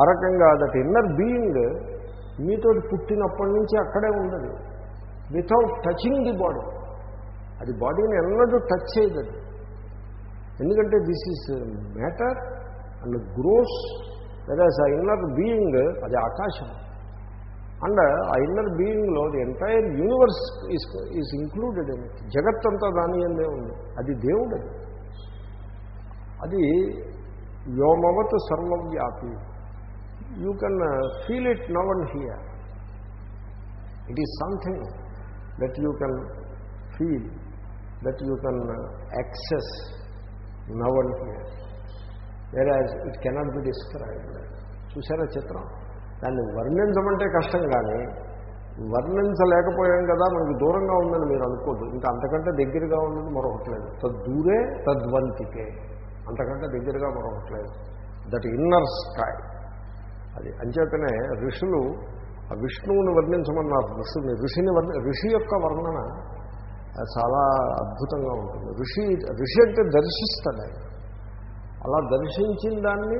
ఆ రకంగా that inner being మీతో పుట్టినప్పటి నుంచి అక్కడే ఉండదు వితౌట్ టచింగ్ ది బాడీ అది బాడీని ఎన్నడూ టచ్ చేయదు ఎందుకంటే this is matter and gross వెరాజ్ ఆ ఇన్నర్ బీయింగ్ అది ఆకాశం. అండ్ ఆ ఇన్నర్ బీయింగ్లో the entire universe is is included in it జగత్ అంతా దాని అందే ఉంది. అది దేవుడు. అది అది వ్యోమవత్ సర్వవ్యాపి. You can feel it now and here it is something that you can feel that you can access now and here as it cannot be described చూసారా చిత్రం? దాన్ని వర్ణించమంటే కష్టం కానీ వర్ణించలేకపోయాం కదా మనకి దూరంగా ఉందని మీరు అనుకోద్దు. ఇంకా అంతకంటే దగ్గరగా ఉన్నది మరొకట్లేదు. తద్దూరే తద్వంతికే. అంతకంటే దగ్గరగా మరొకట్లేదు. దట్ ఇన్నర్ స్కై అది. అంచేతనే ఋషులు ఆ విష్ణువుని వర్ణించమన్నారు ఋషుని ఋషిని వర్ణ ఋషి యొక్క వర్ణన అది చాలా అద్భుతంగా ఉంటుంది. ఋషి ఋషి అంటే దర్శిస్తాడు. ఆయన అలా దర్శించిన దాన్ని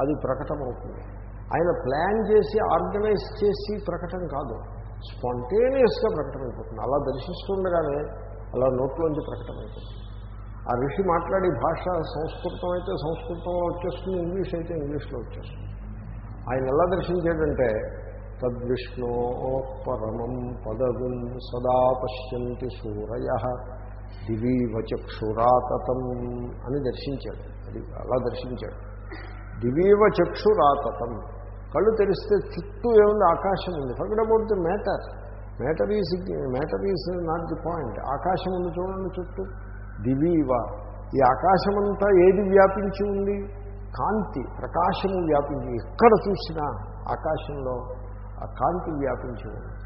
అది ప్రకటమవుతుంది. ఆయన ప్లాన్ చేసి ఆర్గనైజ్ చేసి ప్రకటన కాదు. స్పాంటేనియస్గా ప్రకటమైపోతుంది. అలా దర్శిస్తుండగానే అలా నోట్లోంచి ప్రకటమైపోతుంది. ఆ ఋషి మాట్లాడే భాష సంస్కృతం అయితే సంస్కృతంలో వచ్చేస్తుంది ఇంగ్లీష్ అయితే ఇంగ్లీష్లో వచ్చేస్తుంది. ఆయన ఎలా దర్శించాడంటే తద్విష్ణో పరమం పదవిం సదా పశ్యంతి సూరయ దివీవ చక్షురాతతం అని దర్శించాడు. అది అలా దర్శించాడు. దివీవ చక్షురాతతం కళ్ళు తెరిస్తే చుట్టూ ఏముంది? ఆకాశం ఉంది. Forget about the matter matter is matter is not the point ఆకాశం ఉంది చూడండి చుట్టూ. దివీవ. ఈ ఆకాశమంతా ఏది వ్యాపించి ఉంది? కాంతి ప్రకాశము వ్యాపించి ఎక్కడ చూసినా ఆకాశంలో ఆ కాంతి వ్యాపించి ఉంది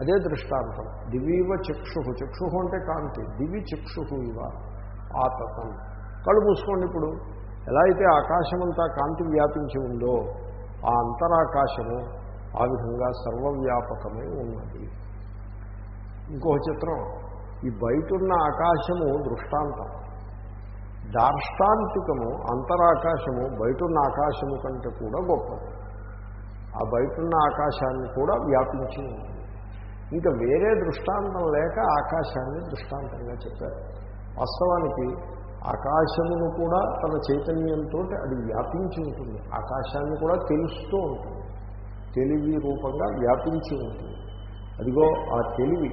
అదే దృష్టాంతం. దివీవ చక్షు. చక్షు అంటే కాంతి. దివి చక్షు ఇవ. ఆతతం కళ్ళు మూసుకోండి ఇప్పుడు. ఎలా అయితే ఆకాశమంతా కాంతి వ్యాపించి ఉందో ఆ అంతరాకాశము ఆ విధంగా సర్వవ్యాపకమై ఉన్నది. ఇంకో చిత్రం. ఈ బయట ఉన్న ఆకాశము దృష్టాంతం. దార్ష్టాంతికము అంతరాకాశము బయటున్న ఆకాశము కంటే కూడా గొప్పది. ఆ బయటున్న ఆకాశాన్ని కూడా వ్యాపించి ఉంటుంది ఇంకా వేరే దృష్టాంతం లేక ఆకాశాన్ని దృష్టాంతంగా చెప్పారు. వాస్తవానికి ఆకాశమును కూడా తన చైతన్యంతో అది వ్యాపించి ఉంటుంది. ఆకాశాన్ని కూడా తెలుస్తూ ఉంటుంది. తెలివి రూపంగా వ్యాపించి ఉంటుంది. అదిగో ఆ తెలివి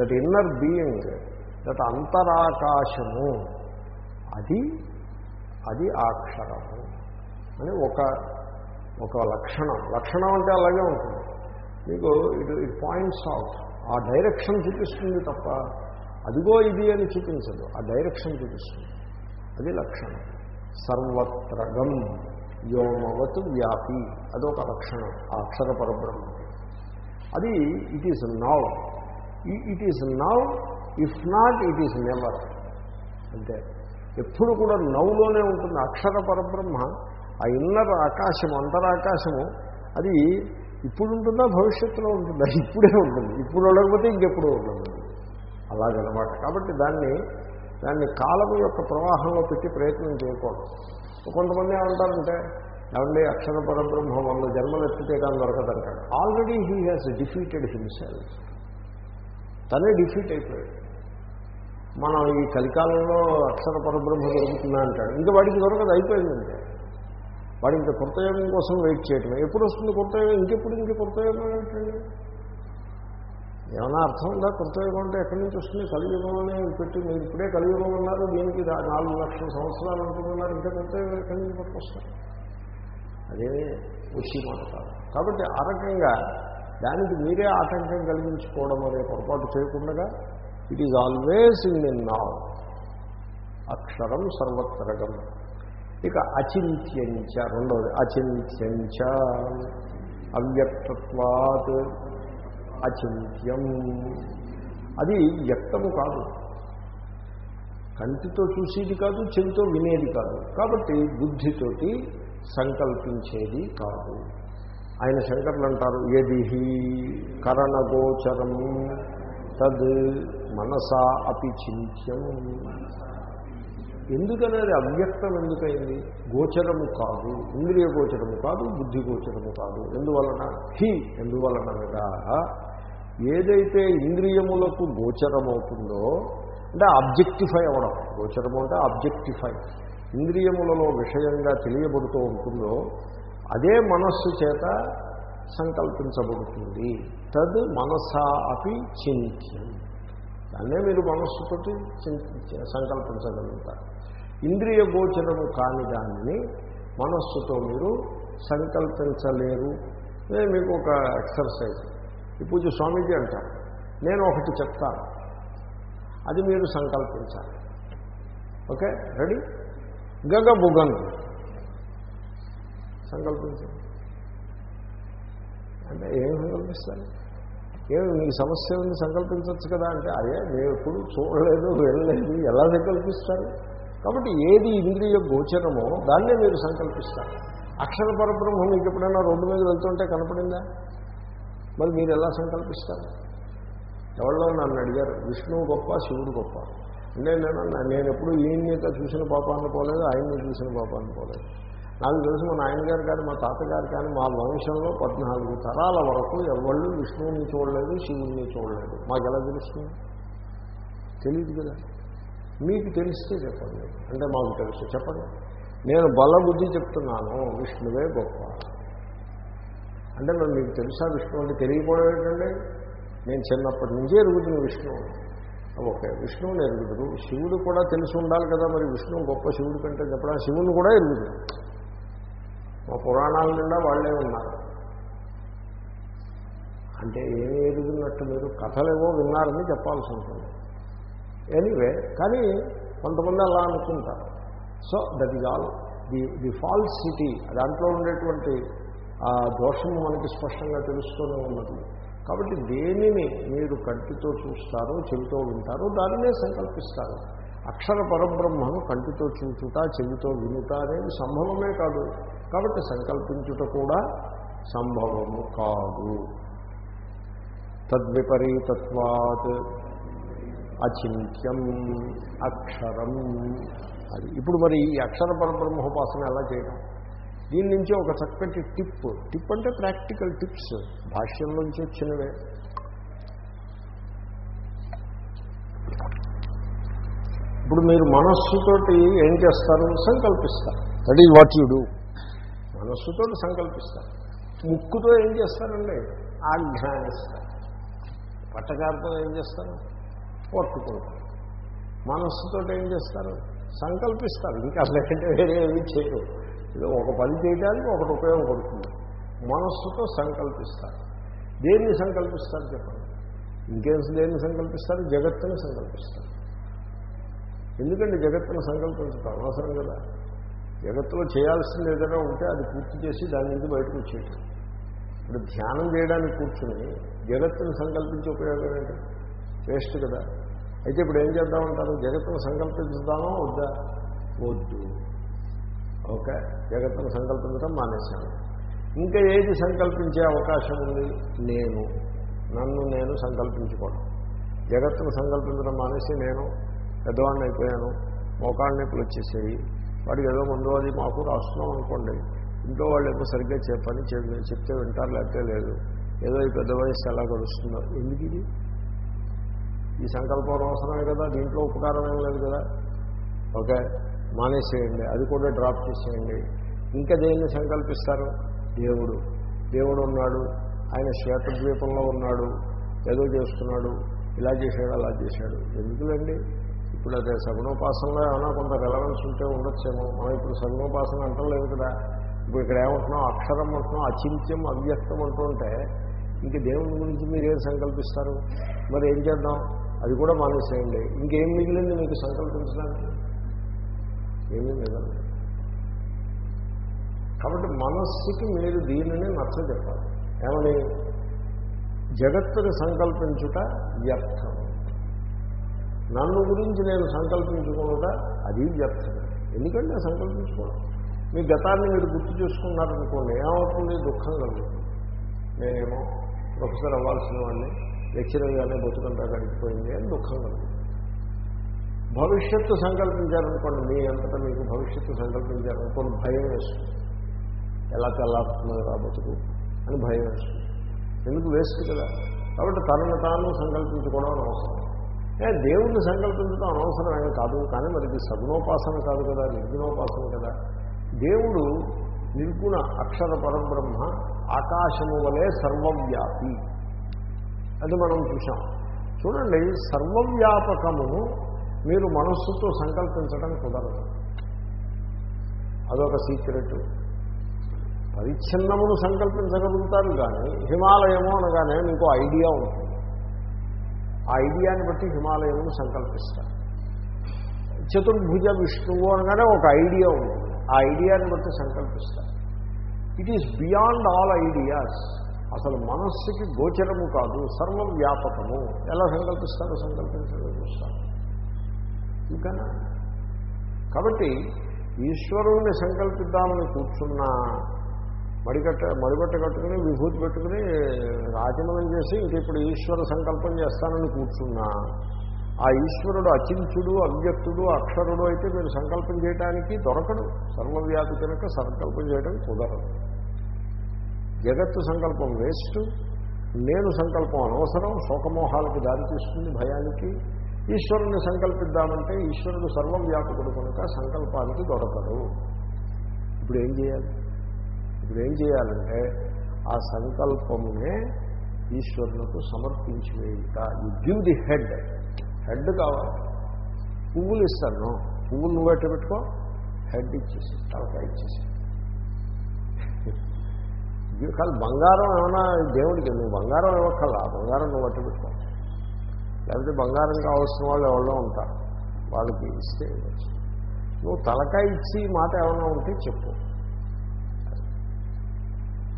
దట్ ఇన్నర్ బీయింగ్ దట్ అంతరాకాశము అది అది అక్షరము అని ఒక ఒక లక్షణం. లక్షణం అంటే అలాగే ఉంటుంది. మీకు ఇటు ఇట్ పాయింట్స్ అవుట్. ఆ డైరెక్షన్ చూపిస్తుంది తప్ప అదిగో ఇది అని చూపించదు. ఆ డైరెక్షన్ చూపిస్తుంది. అది లక్షణం. సర్వత్రగం వ్యోమవత్ వ్యాపి. అదొక లక్షణం. ఆ అక్షర పరబ్రహ్మ. అది it is now it is now if not it is never అంటే ఎప్పుడు కూడా నవ్వులోనే ఉంటుంది. అక్షర పరబ్రహ్మ ఆ ఇన్నర్ ఆకాశము అంతరాకాశము అది ఇప్పుడు ఉంటుందా భవిష్యత్తులో ఉంటుందా? ఇప్పుడే ఉంటుంది. ఇప్పుడు ఉండకపోతే ఇంకెప్పుడు ఉంటుంది అలాగనమాట. కాబట్టి దాన్ని దాన్ని కాలము యొక్క ప్రవాహంలో పెట్టి ప్రయత్నం చేయకూడదు. కొంతమంది ఏమంటారంటే ఏమండి అక్షర పరబ్రహ్మ వల్ల జన్మలు ఎత్తితే కానీ దొరకదంటాడు already he has defeated himself తనే డిఫీట్ అయిపోయాడు. మనం ఈ కలికాలంలో అక్షర పరబ్రహ్మ దొరుకుతుందా అంటాడు. ఇంకా వాడికి దొరకదు అయిపోయిందంటే. వాడు ఇంకా కృతయోగం కోసం వెయిట్ చేయటమే. ఎప్పుడు వస్తుంది కృతయోగం? ఇంకెప్పుడు ఇంక కృతయోగం ఏంటండి? ఏమైనా అర్థం ఉందా? కృతయుగం అంటే ఎక్కడి నుంచి వస్తుంది? కలియుగంలోనే పెట్టి మీరు ఇప్పుడే కలియుగం ఉన్నారు దీనికి నాలుగు లక్షల సంవత్సరాలు ఉంటున్నారు ఇంకా కృతయుగం ఎక్కడి నుంచి పట్టుకొస్తారు? అదే వచ్చి మాట కాదు. కాబట్టి ఆ రకంగా దానికి మీరే ఆటంకం కలిగించుకోవడం అనే పొరపాటు చేయకుండా it is always in in నా అక్షరం సర్వత్రగం ఇక అచింత్యంచ రెండవది అచింత్యంచ అవ్యక్తత్వాత్ అచింత్యం అది వ్యక్తము కాదు. కంటితో చూసేది కాదు చెవితో వినేది కాదు. కాబట్టి బుద్ధితోటి సంకల్పించేది కాదు. ఆయన శంకర్లు అంటారు యది కరణగోచరం. తద్ మనసా అపి చింత్యం. ఎందుకనేది అవ్యక్తం ఎందుకైంది? గోచరము కాదు. ఇంద్రియ గోచరము కాదు బుద్ధి గోచరము కాదు. ఎందువలన? హి ఎందువలనగా ఏదైతే ఇంద్రియములకు గోచరమవుతుందో అంటే ఆబ్జెక్టిఫై అవ్వడం. గోచరము అంటే ఆబ్జెక్టిఫై. ఇంద్రియములలో విషయంగా తెలియబడుతూ ఉంటుందో అదే మనస్సు చేత సంకల్పించబడుతుంది. తద్ మనసా అపి చింత్యం. దాన్నే మీరు మనస్సుతోటి చింత సంకల్పించగలుగుతారు. ఇంద్రియ గోచరము కాని దానిని మనస్సుతో మీరు సంకల్పించలేరు. నేను మీకు ఒక ఎక్సర్సైజ్. ఈ పూజ స్వామీజీ అంటారు. నేను ఒకటి చెప్తాను. అది మీరు సంకల్పించాలి. ఓకే? రెడీ? గగబుగం సంకల్పించండి. అంటే ఏం సంకల్పిస్తారు ఏమి మీకు సమస్య ఉంది సంకల్పించవచ్చు కదా అంటే అయ్యా నేను ఎప్పుడు చూడలేదు వెళ్ళలేదు ఎలా సంకల్పిస్తారు? కాబట్టి ఏది ఇంద్రియ గోచరమో దాన్నే మీరు సంకల్పిస్తారు. అక్షర పరబ్రహ్మ మీకు ఎప్పుడైనా రోడ్డు మీద వెళ్తుంటే కనపడిందా? మరి మీరు ఎలా సంకల్పిస్తారు? ఎవరిలో నన్ను అడిగారు విష్ణువు గొప్ప శివుడు గొప్ప. అంటే నేను నేను ఎప్పుడు ఈయన్ని చూసిన పాపాన్ని పోలేదు ఆయన్ని చూసిన పాపాన్ని పోలేదు. నాకు తెలుసు మా నాయనగారు కానీ మా తాతగారు కానీ మా వంశంలో పద్నాలుగు తరాల వరకు ఎవళ్ళు విష్ణువుని చూడలేదు శివుణ్ణి చూడలేదు. మాకు ఎలా తెలుస్తుంది? తెలియదు కదా. మీకు తెలిస్తే చెప్పండి. అంటే మాకు తెలుసు. చెప్పండి. నేను బల బుద్ధి చెప్తున్నాను. విష్ణువే గొప్ప. అంటే మరి మీకు తెలుసా విష్ణు అంటే తెలియకపోవడం ఏంటండి? నేను చిన్నప్పటి నుంచే ఎరుగుతున్న విష్ణువు ఓకే విష్ణువుని ఎరుగుదురు. శివుడు కూడా తెలిసి ఉండాలి కదా మరి విష్ణువు గొప్ప శివుడి కంటే చెప్పడం శివుని కూడా ఎరుగుతుంది మా పురాణాల నిండా వాళ్ళే ఉన్నారు. అంటే ఏమి ఎదుగున్నట్టు మీరు కథలేవో విన్నారని చెప్పాల్సి ఉంటుంది ఎనీవే కానీ కొంతమంది అలా అనుకుంటారు. So that is all the the false city దాంట్లో ఉండేటువంటి ఆ దోషము మనకి స్పష్టంగా తెలుస్తూనే ఉన్నది. కాబట్టి దేనిని మీరు కంటితో చూస్తారో చెవితో వింటారో దానినే సంకల్పిస్తారు. అక్షర పరబ్రహ్మను కంటితో చూచుట చెవితో వినుట అనేది సంభవమే కాదు. కాబట్టి సంకల్పించుట కూడా సంభవము కాదు. తద్విపరీతత్వాత్ అచింత్యం అక్షరం. అది ఇప్పుడు మరి ఈ అక్షర పరబ్రహ్మోపాసన ఎలా చేయడం? దీని నుంచి ఒక చక్కటి టిప్. టిప్ అంటే ప్రాక్టికల్ టిప్స్. భాష్యం నుంచి వచ్చినవే. ఇప్పుడు మీరు మనస్సుతోటి ఏం చేస్తారు? సంకల్పిస్తారు. That is what you do మనస్సుతోటి సంకల్పిస్తారు. ముక్కుతో ఏం చేస్తారండి? ఆజ్ఞానిస్తారు. పట్టకారుతో ఏం చేస్తారు? పట్టుకుంటారు. మనస్సుతో ఏం చేస్తారు? సంకల్పిస్తారు. ఇంకా లేకంటే వేరే ఏమీ చేయరు. ఇది ఒక పని చేయడానికి ఒకటి ఉపయోగపడుతుంది. మనస్సుతో సంకల్పిస్తారు. దేన్ని సంకల్పిస్తారు చెప్పండి? ఇంకేం దేన్ని సంకల్పిస్తారు? జగత్తుని సంకల్పిస్తారు. ఎందుకంటే జగత్తును సంకల్పించడం అవసరం కదా? జగత్తులో చేయాల్సింది ఏదైనా ఉంటే అది పూర్తి చేసి దాని నుంచి బయటకు వచ్చేయటం. ఇప్పుడు ధ్యానం చేయడానికి కూర్చుని జగత్తును సంకల్పించే ఉపయోగం ఏంటి? వేస్ట్ కదా. అయితే ఇప్పుడు ఏం చేద్దామంటారు? జగత్తును సంకల్పించుదామా వద్దా? వద్దు. ఓకే. జగత్తును సంకల్పించడం మానేశాను. ఇంకా ఏది సంకల్పించే అవకాశం ఉంది? నేను. నన్ను నేను సంకల్పించుకోవడం జగత్తును సంకల్పించడం మానేసి నేను పెద్దవాడిని అయిపోయాను. మోకాళ్ళ నొప్పులు వచ్చేసేవి వాడికి ఏదో ముందు అది మాకు రాస్తున్నాం అనుకోండి. ఇంట్లో వాళ్ళు ఏమో సరిగ్గా చెప్పని చెప్తే వింటారు లేకపోతే లేదు. ఏదో ఈ పెద్ద వయసు ఎలా గడుస్తుందో. ఎందుకు ఇది? ఈ సంకల్పం అవసరమే కదా దీంట్లో ఉపకారం ఏం లేదు కదా. ఓకే మానేసేయండి. అది కూడా డ్రాప్ చేసేయండి. ఇంకా దేన్ని సంకల్పిస్తారు? దేవుడు. దేవుడు ఉన్నాడు. ఆయన శ్వేతద్వీపంలో ఉన్నాడు. ఏదో చేస్తున్నాడు. ఇలా చేశాడు అలా చేశాడు. ఎందుకులండి? ఇప్పుడు అదే సగుణోపాసనలో ఏమైనా కొంత రెలవెన్స్ ఉంటే ఉండొచ్చేమో. మనం ఇప్పుడు సగుణోపాసన అంటలేదు కదా. ఇప్పుడు ఇక్కడ ఏమంటున్నాం? అక్షరం అంటున్నాం అచింత్యం అవ్యక్తం అంటుంటే ఇంక దేవుని గురించి మీరు ఏం సంకల్పిస్తారు? మరి ఏం చేద్దాం? అది కూడా మానేసేయండి. ఇంకేం మిగిలింది మీకు సంకల్పించడానికి? ఏమీ మిగలండి కాబట్టి మనస్సుకి మీరు దీనిని నచ్చ చెప్పాలి ఏమని? జగత్తుని సంకల్పించుట వ్యర్థం. నన్ను గురించి నేను సంకల్పించుకున్నట అది వ్యర్థం. ఎందుకంటే సంకల్పించుకోవడం మీ గతాన్ని మీరు గుర్తు చేసుకున్నారనుకోండి ఏమవుతుంది? దుఃఖం కలుగుతుంది. నేనేమో ప్రొఫెసర్ అవ్వాల్సిన వాడిని లెక్చరర్గానే బతుకంతా గడిచిపోయింది అని దుఃఖం కలుగుతుంది. భవిష్యత్తు సంకల్పించారనుకోండి మీ అంతటా మీకు భవిష్యత్తు సంకల్పించారనుకోండి భయం వేస్తుంది. ఎలా తెల్లారుతుందో రాబోతుకు అని భయం వేస్తుంది. ఎందుకు వేస్ట్ కదా? కాబట్టి తనను తాను సంకల్పించుకోవడం అవసరం దేవుణ్ణి సంకల్పించడం అనవసరం ఏం కాదు కానీ మరి ఇది సగుణోపాసన కాదు కదా నిర్గుణోపాసన కదా. దేవుడు నిర్గుణ అక్షర పరబ్రహ్మ ఆకాశము వలె సర్వవ్యాపి. అది మనం చూసాం చూడండి సర్వవ్యాపకమును మీరు మనస్సుతో సంకల్పించడం కుదరదు. అదొక సీక్రెట్. పరిచ్ఛిన్నమును సంకల్పించగలుగుతారు కానీ హిమాలయము అనగానే మీకు ఐడియా ఉంటుంది. ఆ ఐడియాని బట్టి హిమాలయమును సంకల్పిస్తారు. చతుర్భుజ విష్ణువు అనగానే ఒక ఐడియా ఉంటుంది ఆ ఐడియాని బట్టి సంకల్పిస్తారు. It is beyond all ideas అసలు మనస్సుకి గోచరము కాదు సర్వవ్యాపకము. ఎలా సంకల్పిస్తారో సంకల్పించడం చూస్తారు. ఇంకా కాబట్టి ఈశ్వరుణ్ణి సంకల్పిద్దామని కూర్చున్నా మడికట్ట మడిబట్ట కట్టుకుని విభూతి పెట్టుకుని రాజమనం చేసి ఇంక ఇప్పుడు ఈశ్వర సంకల్పం చేస్తానని కూర్చున్నా. ఆ ఈశ్వరుడు అచించుడు అవ్యక్తుడు అక్షరుడు అయితే మీరు సంకల్పం చేయడానికి దొరకడు. సర్వవ్యాధి కనుక సంకల్పం చేయడం కుదరదు. జగత్తు సంకల్పం వేస్ట్. నేను సంకల్పం అనవసరం. శోకమోహాలకు దారితీస్తుంది భయానికి. ఈశ్వరుని సంకల్పిద్దామంటే ఈశ్వరుడు సర్వవ్యాపకుడు కనుక సంకల్పానికి దొరకడు. ఇప్పుడు ఏం చేయాలి? ఇప్పుడు ఏం చేయాలంటే ఆ సంకల్పమునే ఈశ్వరులకు సమర్పించి వేయుట you give the head head కావాలి. పువ్వులు ఇస్తాను. పువ్వులు నువ్వు ఎట్ట పెట్టుకో? హెడ్ ఇచ్చేసి తలకాయ ఇచ్చేసి. కాదు బంగారం ఏమైనా దేవుడికి నువ్వు బంగారం ఇవ్వక్కల బంగారం నువ్వు అట్టు పెట్టుకో? లేకపోతే బంగారం కావాల్సిన వాళ్ళు ఎవరో ఉంటారు? వాళ్ళకి ఇస్తే నువ్వు తలకాయ ఇచ్చి మాట ఏమైనా ఉంటే చెప్పు.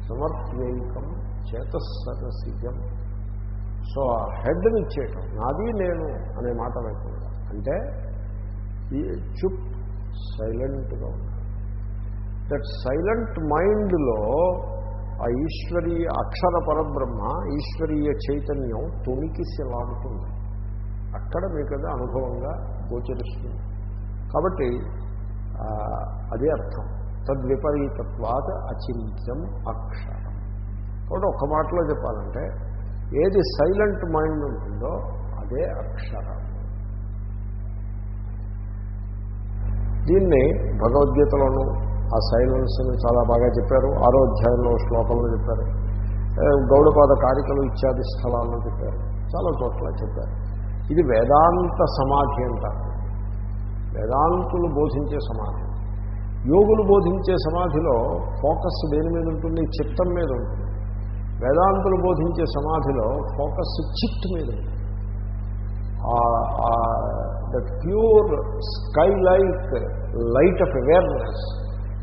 సమర్థ్యైకం చేతసరసిజం సో ఆ హెడ్ని ఇచ్చేయటం నాది నేను అనే మాట లేకుండా. అంటే ఈ చుప్ సైలెంట్గా ఉంది దట్ సైలెంట్ మైండ్లో ఆ ఈశ్వరీయ అక్షర పరబ్రహ్మ ఈశ్వరీయ చైతన్యం తొణికిసిలాడుతుంది అక్కడ మీకు అది అనుభవంగా గోచరిస్తుంది. కాబట్టి అదే అర్థం. తద్విపరీతత్వాత అచింత్యం అక్షరం. కాబట్టి ఒక మాటలో చెప్పాలంటే ఏది సైలెంట్ మైండ్ ఉంటుందో అదే అక్షరం. దీన్ని భగవద్గీతలోను ఆ సైలెన్స్ని చాలా బాగా చెప్పారు. ఆరో అధ్యాయంలో శ్లోకంలో చెప్పారు. గౌడపాద కారికలు ఇత్యాది స్థలాల్లో చెప్పారు. చాలా చోట్ల చెప్పారు. ఇది వేదాంత సమాధి అంటారు. వేదాంతులు బోధించే సమాధి. యోగులు బోధించే సమాధిలో ఫోకస్ దేని మీద ఉంటుంది? చిత్తం మీద ఉంటుంది. వేదాంతులు బోధించే సమాధిలో ఫోకస్ చిట్ మీద ఉంటుంది. That pure sky like light of awareness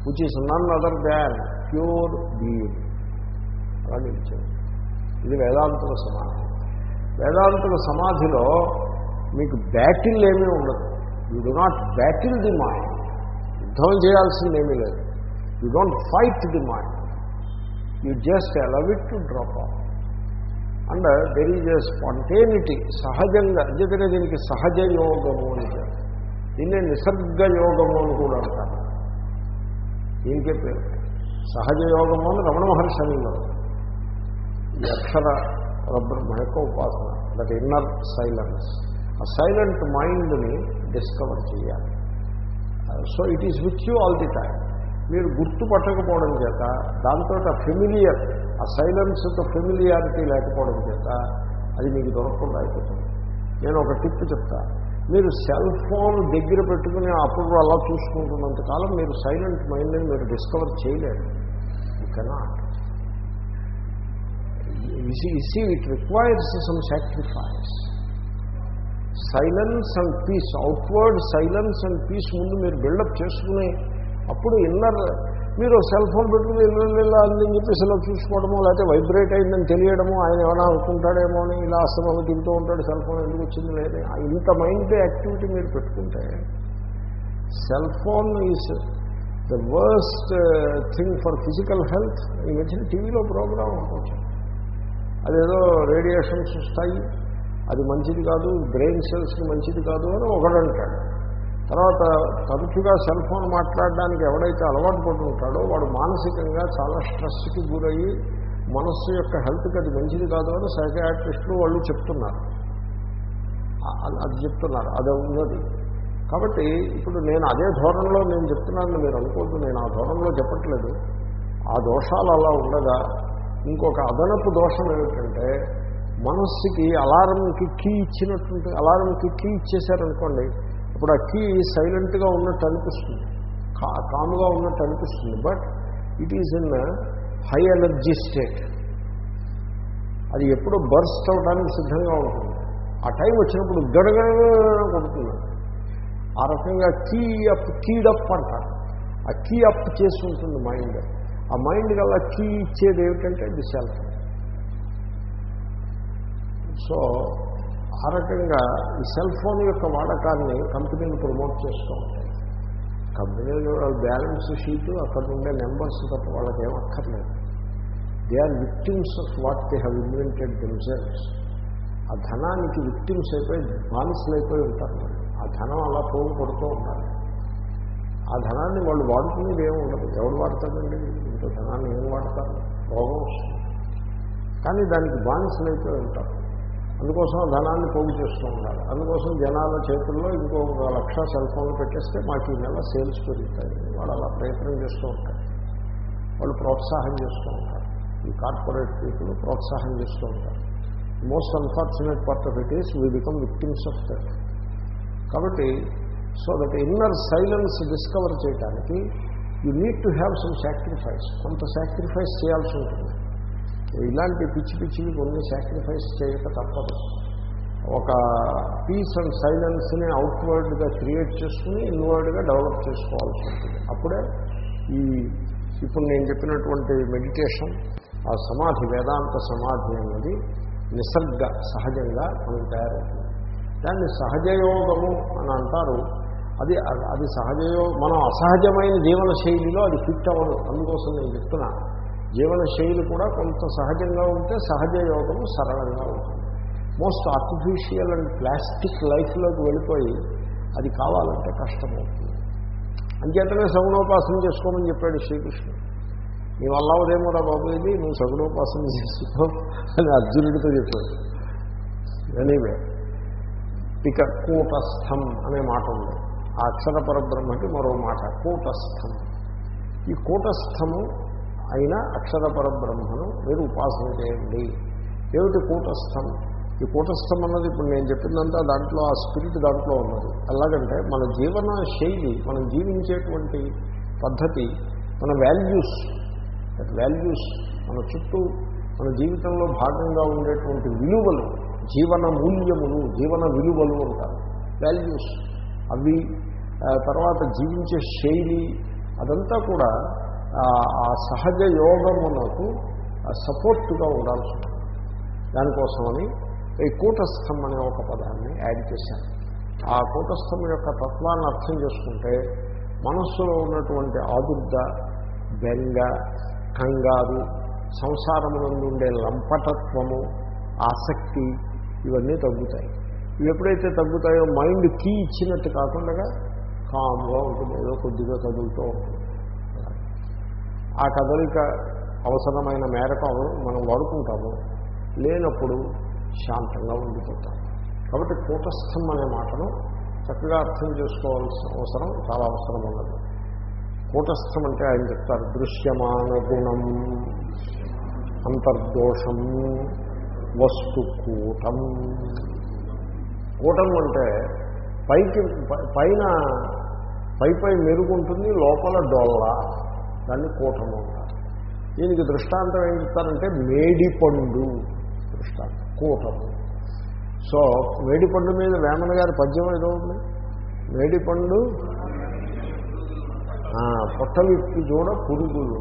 which is none other than pure being అలా నిలిచారు ఇది వేదాంతుల సమాధి. వేదాంతుల సమాధిలో మీకు బ్యాటిల్ ఏమీ ఉండదు. You do not battle the mind యుద్ధం చేయాల్సిందేమీ లేదు. You don't fight the mind you just allow it to drop off and there is a spontaneity సహజంగా అందుకనే దీనికి సహజ యోగము అని దీన్నే నిసర్గ యోగము అని కూడా అంటారు. దీనికే పేరు. సహజ యోగము అని రమణ మహర్షి అనిన్నారు ఈ అక్షర బ్రహ్మ యొక్క ఉపాసన దట్ ఇన్నర్ సైలెన్స్ ఆ సైలెంట్ మైండ్ని డిస్కవర్ చేయాలి. So it is with you all the time మీరు గుర్తుపట్టకపోవడం చేత దాంతో ఆ ఫెమిలియర్ ఆ సైలెన్స్తో ఫెమిలియారిటీ లేకపోవడం చేత అది మీకు దొరకకుండా అయిపోతుంది. నేను ఒక టిప్ చెప్తా. మీరు సెల్ ఫోన్ దగ్గర పెట్టుకుని అప్పుడు అలా చూసుకుంటున్నంత కాలం మీరు సైలెంట్ మైండ్ని మీరు డిస్కవర్ చేయలేరు. ఓకేనా it requires some sacrifice silence and peace outward silence and peace ముందు మీరు బిల్డప్ చేసుకుని అప్పుడు ఇన్నర్ మీరు సెల్ ఫోన్ పెట్టుకుని ఇల్లు అని చెప్పేసి ఇలా చూసుకోవడము లేకపోతే వైబ్రేట్ అయిందని తెలియడము ఆయన ఏమైనా అనుకుంటాడేమో అని ఇలా అస్తమానం తింటూ ఉంటాడు సెల్ ఫోన్ ఎందుకు వచ్చింది లేదని ఇంత మైండ్ యాక్టివిటీ మీరు పెట్టుకుంటే cell phone is the worst uh, thing for physical health. ఈ మధ్యన టీవీలో ప్రోగ్రామ్ ఉంటుంది. అదేదో రేడియేషన్స్ వస్తాయి. అది మంచిది కాదు బ్రెయిన్ సెల్స్కి మంచిది కాదు అని ఒకడంటాడు. తర్వాత తరచుగా సెల్ ఫోన్ మాట్లాడడానికి ఎవడైతే అలవాటు పడుతుంటాడో వాడు మానసికంగా చాలా స్ట్రెస్కి గురయ్యి మనస్సు యొక్క హెల్త్కి అది మంచిది కాదు అని సైకాట్రిస్టులు వాళ్ళు చెప్తున్నారు. అది చెప్తున్నారు. అది ఉన్నది. కాబట్టి ఇప్పుడు నేను అదే ధోరణిలో నేను చెప్తున్నానని మీరు అనుకోవద్దు. నేను ఆ ధోరణిలో చెప్పట్లేదు. ఆ దోషాలు అలా ఉండగా ఇంకొక అదనపు దోషం ఏమిటంటే మనస్సుకి అలారంకి కీ ఇచ్చినట్టుంటే అలారంకి కీ ఇచ్చేశారనుకోండి ఇప్పుడు ఆ కీ సైలెంట్గా ఉన్నట్టు అనిపిస్తుంది. కా కాముగా ఉన్నట్టు అనిపిస్తుంది. But it is in high energy state. అది ఎప్పుడు బర్స్ట్ అవడానికి సిద్ధంగా ఉంటుంది. ఆ టైం వచ్చినప్పుడు గడగడ కొడుతుంది. ఆ రకంగా కీ అప్ కీడప్ అంటారు. ఆ కీ అప్ చేసి ఉంటుంది మైండ్. ఆ మైండ్ గల కీ ఇచ్చేది ఏమిటంటే ది సెల్ఫ్ సో ఆ రకంగా ఈ సెల్ ఫోన్ యొక్క వాడకాన్ని కంపెనీలు ప్రమోట్ చేస్తూ ఉంటాయి. కంపెనీలు బ్యాలెన్స్ షీటు అక్కడ ఉండే నెంబర్స్ తప్ప వాళ్ళకి ఏం అక్కర్లేదు. They are victims of what they have invented themselves ఆ ధనానికి విక్టిమ్స్ అయిపోయి బానిసలు అయిపోయి ఉంటారు. ఆ ధనం అలా పోగు కొడుతూ ఉంటారు ఆ ధనాన్ని వాళ్ళు వాడుకునేది ఏమి ఉండదు. ఎవరు వాడతారండి ఇంత ధనాన్ని ఏం వాడతారు? రోగం వస్తుంది. కానీ దానికి బానిసలు ఉంటారు. అందుకోసం ధనాన్ని పోగు చేస్తూ ఉండాలి. అందుకోసం జనాల చేతుల్లో ఇంకో లక్ష సెల్ ఫోన్లు పెట్టేస్తే మాకు ఈ నెల సేల్స్ పెరుగుతాయి. వాళ్ళు అలా ప్రయత్నం చేస్తూ ఉంటారు. వాళ్ళు ప్రోత్సాహం చేస్తూ ఉంటారు. ఈ కార్పొరేట్ పీపుల్ ప్రోత్సాహం చేస్తూ ఉంటారు. Most unfortunate part of it is we become victims of that కాబట్టి so that inner silence discover చేయడానికి you need to have some sacrifice కొంత సాక్రిఫైస్ చేయాల్సి ఉంటుంది. ఇలాంటి పిచ్చి పిచ్చివి కొన్ని సాక్రిఫైస్ చేయక తప్పదు. ఒక పీస్ అండ్ సైలెన్స్ని అవుట్వర్డ్గా క్రియేట్ చేసుకుని ఇన్వర్డ్గా డెవలప్ చేసుకోవాల్సి ఉంటుంది. అప్పుడే ఈ ఇప్పుడు నేను చెప్పినటువంటి మెడిటేషన్ ఆ సమాధి వేదాంత సమాధి అనేది నిసర్గ సహజంగా మనకు తయారవుతుంది. దాన్ని సహజయోగము అని అంటారు. అది అది సహజయో మనం అసహజమైన జీవన శైలిలో అది ఫిట్ అవ్వదు. అందుకోసం నేను చెప్తున్నా. జీవన శైలి కూడా కొంత సహజంగా ఉంటే సహజ యోగము సరళంగా ఉంటుంది. మోస్ట్ ఆర్టిఫిషియల్ అండ్ ప్లాస్టిక్ లైఫ్లోకి వెళ్ళిపోయి అది కావాలంటే కష్టమవుతుంది. అంచేతనే సగుణోపాసన చేసుకోమని చెప్పాడు శ్రీకృష్ణుడు. నీ వల్ల అవదేమోరా బాబు ఇది? నువ్వు సగుణోపాసన చేసుకో అని అర్జునుడితో చెప్పాడు. ఎనీవే ఇక కూటస్థం అనే మాట ఉంది. ఆ అక్షర పరబ్రహ్మకి మరో మాట కూటస్థం. ఈ కూటస్థము అయిన అక్షర పరబ్రహ్మను మీరు ఉపాసన చేయండి ఏమిటి కూటస్థం? ఈ కూటస్థం అన్నది ఇప్పుడు నేను చెప్పిందంతా దాంట్లో ఆ స్పిరిట్ దాంట్లో ఉన్నది. ఎలాగంటే మన జీవన శైలి మనం జీవించేటువంటి పద్ధతి మన వాల్యూస్ వాల్యూస్ మన చుట్టూ మన జీవితంలో భాగంగా ఉండేటువంటి విలువలు జీవన మూల్యములు జీవన విలువలు అంటారు. వాల్యూస్. అవి తర్వాత జీవించే శైలి అదంతా కూడా ఆ, సహజ యోగమునకు సపోర్ట్గా ఉండాల్సి ఉంటుంది. దానికోసమని ఈ కూటస్థం అనే ఒక పదాన్ని యాడ్ చేశాను. ఆ కూటస్థం యొక్క తత్వాన్ని అర్థం చేసుకుంటే మనస్సులో ఉన్నటువంటి ఆదుర్ద బెంగ కంగారు సంసారమునందు ఉండే లంపటత్వము ఆసక్తి ఇవన్నీ తగ్గుతాయి. ఇవి ఎప్పుడైతే తగ్గుతాయో మైండ్ కీ ఇచ్చినట్టు కాకుండా కామ్గా ఉంటుంది ఏదో కొద్దిగా కదులుతూ ఉంటుంది. ఆ కదలిక అవసరమైన మేరకు మనం వాడుకుంటాము. లేనప్పుడు శాంతంగా ఉండిపోతాం. కాబట్టి కూటస్థం అనే మాటను చక్కగా అర్థం చేసుకోవాల్సిన అవసరం చాలా అవసరం ఉన్నది. కూటస్థం అంటే ఆయన చెప్తారు దృశ్యమాన గుణం అంతర్దోషం వస్తు కూటం. కూటం అంటే పైకి పైన పై పై మెరుగుంటుంది లోపల డొల్ల. దాన్ని కూటము అంటారు. దీనికి దృష్టాంతం ఏం చెప్తారంటే మేడిపండు దృష్టాంతం కూటము సో మేడిపండు మీద వేమన గారి పద్యం ఏదో ఉంది? మేడిపండు ఆ, చూడ పురుగులు.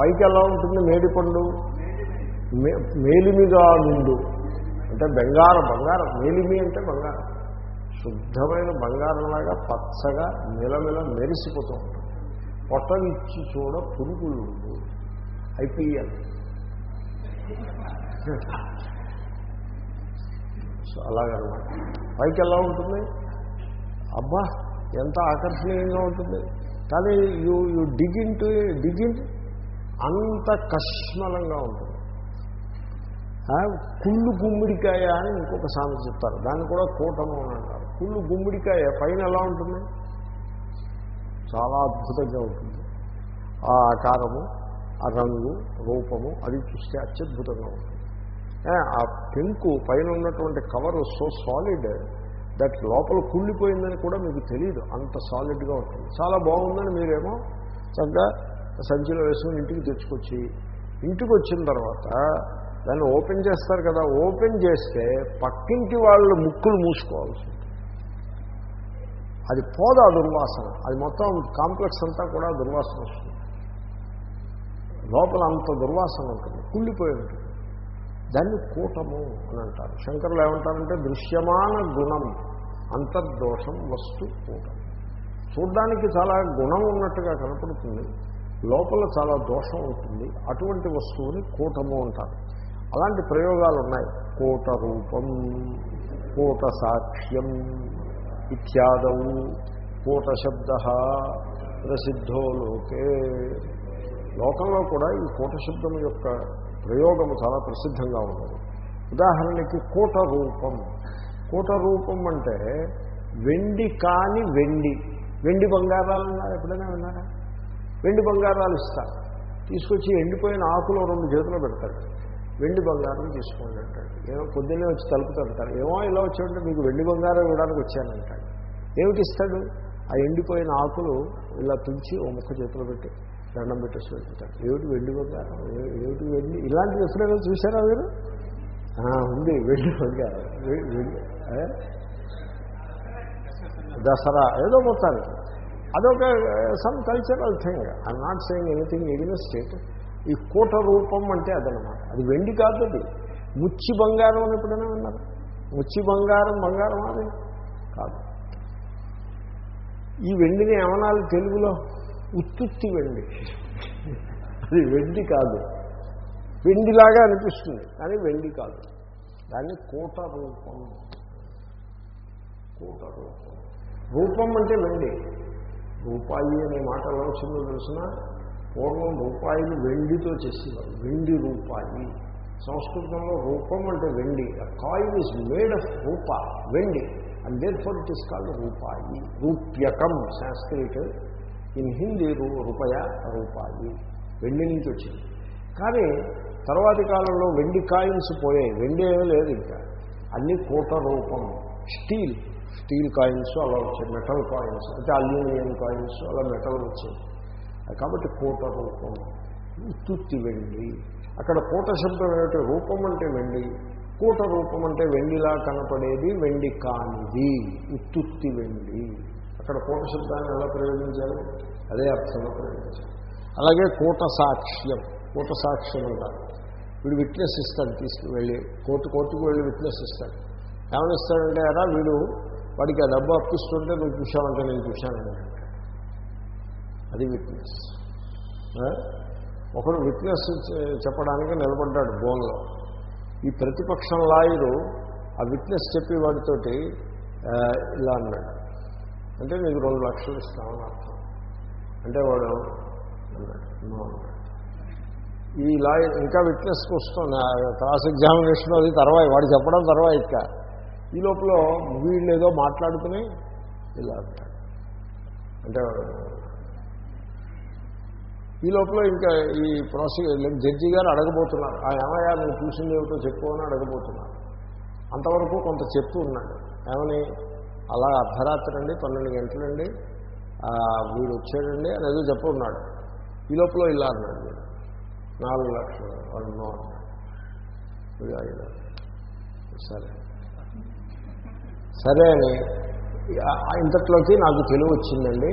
పైకి ఎలా ఉంటుంది మేడిపండు? మే మేలిమిగా నుండు. అంటే బంగారం బంగారం. మేలిమి అంటే బంగారం. శుద్ధమైన బంగారంలాగా పచ్చగా మిలమిల మెరిసిపోతూ ఉంటుంది. పొట్టవిచ్చి చూడ పురుగులు ఐపీఎల్ సో అలాగనమాట. పైకి ఎలా ఉంటుంది? అబ్బా ఎంత ఆకర్షణీయంగా ఉంటుంది. కానీ you you dig in to dig in అంత కష్మలంగా ఉంటుంది. కుళ్ళు గుమ్మిడికాయ అని ఇంకొక సామెత చెప్తారు. దాన్ని కూడా కూటము అని అంటారు. కుళ్ళు గుమ్మిడికాయ పైన ఎలా ఉంటుంది? చాలా అద్భుతంగా ఉంటుంది. ఆ ఆకారము ఆ రంగు రూపము అది చూస్తే అత్యద్భుతంగా ఉంటుంది. ఆ పెంకు పైన ఉన్నటువంటి కవర్ సో సాలిడ్ దట్ లోపల కుళ్ళిపోయిందని కూడా మీకు తెలియదు. అంత సాలిడ్గా ఉంటుంది. చాలా బాగుందని మీరేమో చక్కగా సంచిలో వేసుకుని ఇంటికి తెచ్చుకొచ్చి ఇంటికి వచ్చిన తర్వాత దాన్ని ఓపెన్ చేస్తారు కదా. ఓపెన్ చేస్తే పక్కింటి వాళ్ళు ముక్కులు మూసుకోవాల్సింది అది పోదా దుర్వాసన. అది మొత్తం కాంప్లెక్స్ అంతా కూడా దుర్వాసన వస్తుంది. లోపల అంత దుర్వాసన ఉంటుంది. కుళ్ళిపోయి ఉంటుంది. దాన్ని కూటము అని అంటారు. శంకరులు ఏమంటారంటే దృశ్యమాన గుణం అంతర్దోషం వస్తు కూటం. చూడ్డానికి చాలా గుణం ఉన్నట్టుగా కనపడుతుంది. లోపల చాలా దోషం ఉంటుంది. అటువంటి వస్తువుని కూటము అంటారు. అలాంటి ప్రయోగాలు ఉన్నాయి కూట రూపం కూట సాక్ష్యం ఇత్యాదవు కూటశబ్ద ప్రసిద్ధో లోకే. లోకంలో కూడా ఈ కూటశబ్దం యొక్క ప్రయోగము చాలా ప్రసిద్ధంగా ఉన్నది. ఉదాహరణకి కూట రూపం కూట రూపం అంటే వెండి కాని వెండి. వెండి బంగారాలు ఉన్నారు ఎప్పుడైనా విన్నారా? వెండి బంగారాలు ఇస్తారు. తీసుకొచ్చి ఎండిపోయిన ఆకులో రెండు చేతులు పెడతాడు వెండి బంగారం తీసుకోండి అంటాడు. ఏమో పొద్దున్నే వచ్చి తలుపు తడతాడు ఏమో ఇలా వచ్చాడంటే మీకు వెండి బంగారం ఇవ్వడానికి వచ్చానంటాడు ఏమిటి ఇస్తాడు? ఆ ఎండిపోయిన ఆకులు ఇలా తుంచి ఓ ముక్క చేతిలో పెట్టి దండం పెట్టేసి వెళ్తాడు ఏమిటి వెండి బంగారం? ఏమిటి వెండి? ఇలాంటివి ఎప్పుడైనా చూసారా మీరు? ఉంది వెండి బంగారం. దసరా ఏదో మొత్తానికి. అదొక some cultural thing I not saying anything against it ఈ కూట రూపం అంటే అదనమాట. అది వెండి కాదు అది. ముచ్చి బంగారం అని ఎప్పుడైనా విన్నారు? ముచ్చి బంగారం బంగారం అది కాదు. ఈ వెండిని ఏమనాలి తెలుగులో? ఉత్తుత్తి వెండి. అది వెండి కాదు. వెండిలాగా అనిపిస్తుంది కానీ వెండి కాదు. దాన్ని కూట రూపం. కూట రూపం. రూపం అంటే వెండి. రూపాయి అనే మాట ఎలా వచ్చిందో తెలిసిన పూర్వం రూపాయిని వెండితో చేసేవారు. వెండి రూపాయి. సంస్కృతంలో రూపం అంటే వెండి. కాయిన్ ఇస్ మేడ్ ఆఫ్ రూప వెండి. And therefore it is called rupayi. రూప్యకం Sanskrit in Hindi రూపాయ రూపాయి. వెండి నుంచి వచ్చింది. కానీ తర్వాతి కాలంలో వెండి కాయిన్స్ పోయాయి. వెండి ఏమీ లేదు ఇంకా. అన్ని కోట రూపం. స్టీల్. స్టీల్ కాయిన్స్ అలా వచ్చాయి. మెటల్ కాయిన్స్ అంటే అల్యూమినియం కాయిన్స్ అలా మెటల్ వచ్చాయి. కాబట్టి కూట రూపం. ఉత్తుత్తి వెండి. అక్కడ కూట శబ్దం ఏమిటి? రూపం అంటే వెండి. కూట రూపం అంటే వెండిలా కనపడేది వెండి కానిది. ఉత్తుత్తి వెండి. అక్కడ కూట శబ్దాన్ని ఎలా ప్రయోగించాలి? అదే అర్థంలో ప్రయోగించాలి. అలాగే కూట సాక్ష్యం. కూట సాక్ష్యం అంటారు వీడు విట్నెస్ ఇస్తాడు తీసుకువెళ్ళి. కోర్టు కోర్టుకు వెళ్ళి విట్నెస్ ఇస్తాడు. ఏమని ఇస్తాడంటే అరా వీడు వాడికి ఆ డబ్బు అప్పిస్తుంటే నువ్వు చూశావంటే నేను చూశానని అది విట్నెస్ ఒకడు విట్నెస్ చెప్పడానికి నిలబడ్డాడు బోన్లో. ఈ ప్రతిపక్షం లాయరు ఆ విట్నెస్ చెప్పి వాడితోటి ఇలా అన్నాడు. అంటే నీకు రెండు లక్షలు ఇస్తామని అర్థం. అంటే వాడు అన్నాడు ఈ లాయర్ ఇంకా విట్నెస్కి వస్తుంది. క్లాస్ ఎగ్జామినేషన్ అది తర్వాత వాడు చెప్పడం తర్వాత ఇంకా. ఈ లోపల వీళ్ళు ఏదో మాట్లాడుకుని ఇలా అంటాడు అంటే ఈ లోపల ఇంకా ఈ ప్రాసెస్ జడ్జి గారు అడగబోతున్నారు. ఆ ఏమయ్యా నువ్వు చూసింది ఏమిటో చెప్పు అని అడగబోతున్నారు. అంతవరకు కొంత చెప్తూ ఉన్నాడు ఏమని? అలా అర్ధరాత్రి అండి పన్నెండు గంటలండి. వీడు వచ్చాడండి అని ఏదో చెప్పున్నాడు ఈ లోపల ఇలా అన్నాడు. వీడు నాలుగు లక్షలు అన్నో సరే. సరే అని ఇంతట్లోకి నాకు తెలివి వచ్చిందండి.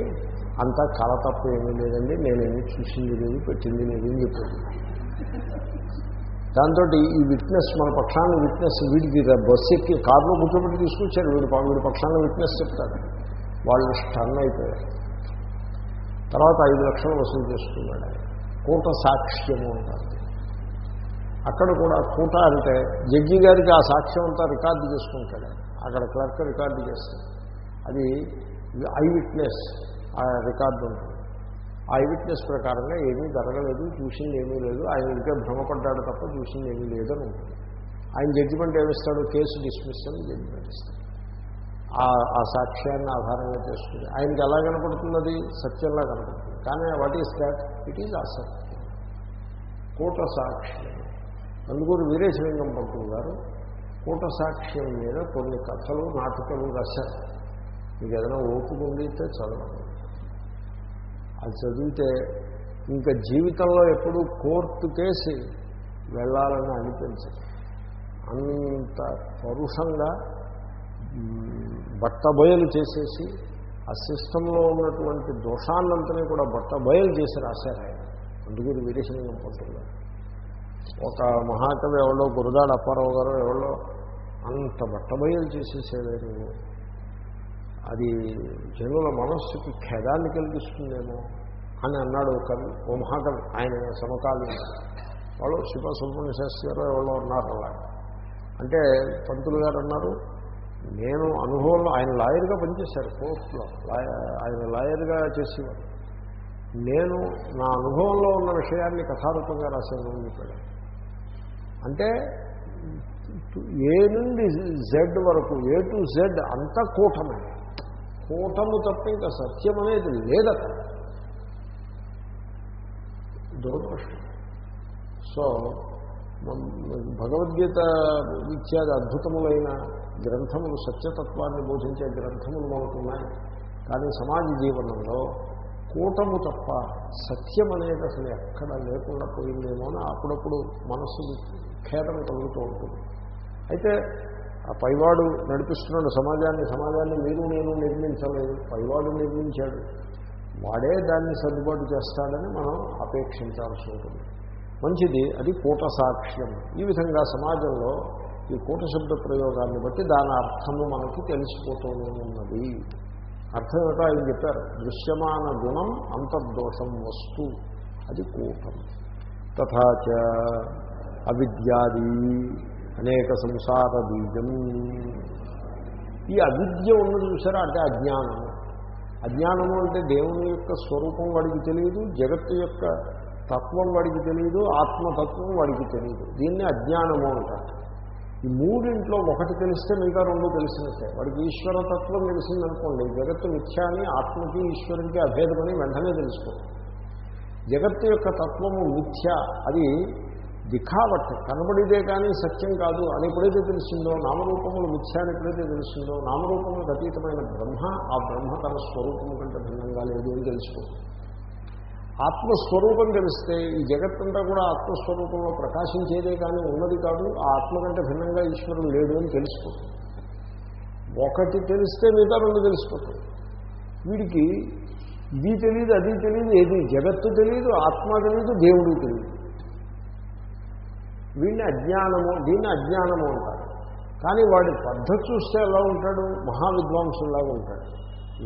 అంతా కళ తప్ప ఏమీ లేదండి. నేనేమి చూసింది లేదు పెట్టింది లేదు అని దాంతో ఈ విట్నెస్ మన పక్షాన్ని విట్నెస్ వీడికి బస్సు ఎక్కి కారులో కూర్చోబెట్టి తీసుకొచ్చారు వీడి వీడి పక్షాన్ని విట్నెస్ చెప్తారు. వాళ్ళు స్టన్ అయిపోయారు. తర్వాత ఐదు లక్షలు వసూలు చేసుకున్నాడు ఆయన. కూట సాక్ష్యము అంటారు. అక్కడ కూడా కూట అంటే జడ్జి గారికి ఆ సాక్ష్యం అంతా రికార్డు చేసుకుంటాడు. అక్కడ క్లర్క్ రికార్డు చేస్తాడు. అది ఐ విట్నెస్ రికార్డు ఉంటుంది. ఆ ఐ విట్నెస్ ప్రకారంగా ఏమీ జరగలేదు చూసింది ఏమీ లేదు. ఆయన ఇంకా భ్రమపడ్డాడు తప్ప చూసింది ఏమీ లేదని ఉంటుంది. ఆయన జడ్జిమెంట్ ఏమిస్తాడు కేసు డిస్మిస్ అని జడ్జిమెంట్ ఇస్తాడు. ఆ సాక్ష్యాన్ని ఆధారంగా చేసుకుని ఆయనకి ఎలా కనపడుతున్నది? సత్యంలా కనపడుతుంది. కానీ what is that it is అసత్యం. కూట సాక్ష్యం. అందుకూరు వీరేశలింగం పంతులు గారు కూట సాక్ష్యం మీద కొన్ని కథలు నాటకాలు రాశారు. మీకు ఏదైనా ఓపిక ఉండితే చదవండి. అది చదివితే ఇంకా జీవితంలో ఎప్పుడు కోర్టు కేసి వెళ్ళాలని అనిపించదు. అంత పరుషంగా బట్టబయలు చేసేసి ఆ సిస్టంలో ఉన్నటువంటి దోషాన్నంతని కూడా బట్టబయలు చేసి రాశారు ఆయన. అందుకని విదేశంగా పంతులు ఒక మహాకవి ఎవరో గురుదాడ అప్పారావు గారు ఎవరో అంత బట్టబయలు చేసేసేవారు. అది జనుల మనస్సుకి ఖేదాన్ని కలిగిస్తుందేమో అని అన్నాడు కవి ఓ మహాకవి. ఆయన సమకాలీన వాళ్ళు శివ సుబ్రహ్మణ్య శాస్త్రి గారు ఎవరో ఉన్నారు అలా. అంటే పంతులు గారు అన్నారు నేను అనుభవంలో ఆయన లాయర్గా పనిచేశారు కోర్టులో. ఆయన లాయర్గా చేసేవారు. నేను నా అనుభవంలో ఉన్న విషయాన్ని కథారూపంగా రాశాను అని చెప్పాడు. అంటే ఏ నుండి జెడ్ వరకు ఏ టు జెడ్ అంతా కూటమే. స్ఫోటము తప్ప ఇంకా సత్యం అనేది లేదట దురదృష్టం. సో భగవద్గీత ఇత్యాది అద్భుతములైన గ్రంథములు సత్యతత్వాన్ని బోధించే గ్రంథములు మనకున్నాయి కానీ సమాజ జీవనంలో కూటము తప్ప సత్యం అనేది అసలు ఎక్కడ లేకుండా పోయిందేమో అని అప్పుడప్పుడు మనస్సు ఖేదం కలుగుతూ ఉంటుంది. అయితే ఆ పైవాడు నడిపిస్తున్నాడు సమాజాన్ని సమాజాన్ని మీరు నేను నిర్మించలేదు పైవాడు నిర్మించాడు. వాడే దాన్ని సర్దుబాటు చేస్తాడని మనం అపేక్షించాల్సి ఉంటుంది. మంచిది అది కూట సాక్ష్యం ఈ విధంగా సమాజంలో ఈ కూట శబ్ద ప్రయోగాన్ని బట్టి దాని అర్థము మనకి తెలిసిపోతూనే ఉన్నది అర్థం ఏమిటో ఆయన చెప్పారు దృశ్యమాన గుణం అంతర్దోషం వస్తు అది కూటం. తథాచ అవిద్యాది. అనేక సంసార బీజం. ఈ అవిద్య ఉన్నది చూసారా? అంటే అజ్ఞానము అజ్ఞానము అంటే దేవుని యొక్క స్వరూపం వాడికి తెలియదు జగత్తు యొక్క తత్వం వాడికి తెలియదు ఆత్మతత్వం వాడికి తెలియదు. దీన్ని అజ్ఞానము అంటారు. ఈ మూడింట్లో ఒకటి తెలిస్తే మిగతా రెండు తెలిసినట్టే. వాడికి ఈశ్వరతత్వం తెలిసిందనుకోండి జగత్తు మిథ్యాని ఆత్మకి ఈశ్వరునికి అభేదమని వెంటనే తెలుసుకోండి జగత్తు యొక్క తత్వము మిథ్య. అది దిఖావట్ కనబడిదే కానీ సత్యం కాదు అని ఎప్పుడైతే తెలిసిందో నామరూపములు మిథ్యాన్ని ఎప్పుడైతే తెలిసిందో నామరూపములకు అతీతమైన బ్రహ్మ ఆ బ్రహ్మ తన స్వరూపము కంటే భిన్నంగా లేదు అని తెలుసుకో ఆత్మస్వరూపం తెలిస్తే ఈ జగత్తంతా కూడా ఆత్మస్వరూపంలో ప్రకాశించేదే కానీ ఉన్నది కాదు ఆ ఆత్మ కంటే భిన్నంగా ఈశ్వరుడు లేడు అని తెలిసిపోతుంది ఒకటి తెలిస్తే మిగతా రెండు తెలిసిపోతుంది వీడికి ఇది తెలియదు అది తెలియదు ఏది? జగత్తు తెలియదు ఆత్మ తెలియదు దేవుడు తెలియదు వీడిని అజ్ఞానము దీన్ని అజ్ఞానము అంటారు. కానీ వాడి పద్ధతి చూస్తే ఎలా ఉంటాడు? మహావిద్వాంసులాగా ఉంటాడు.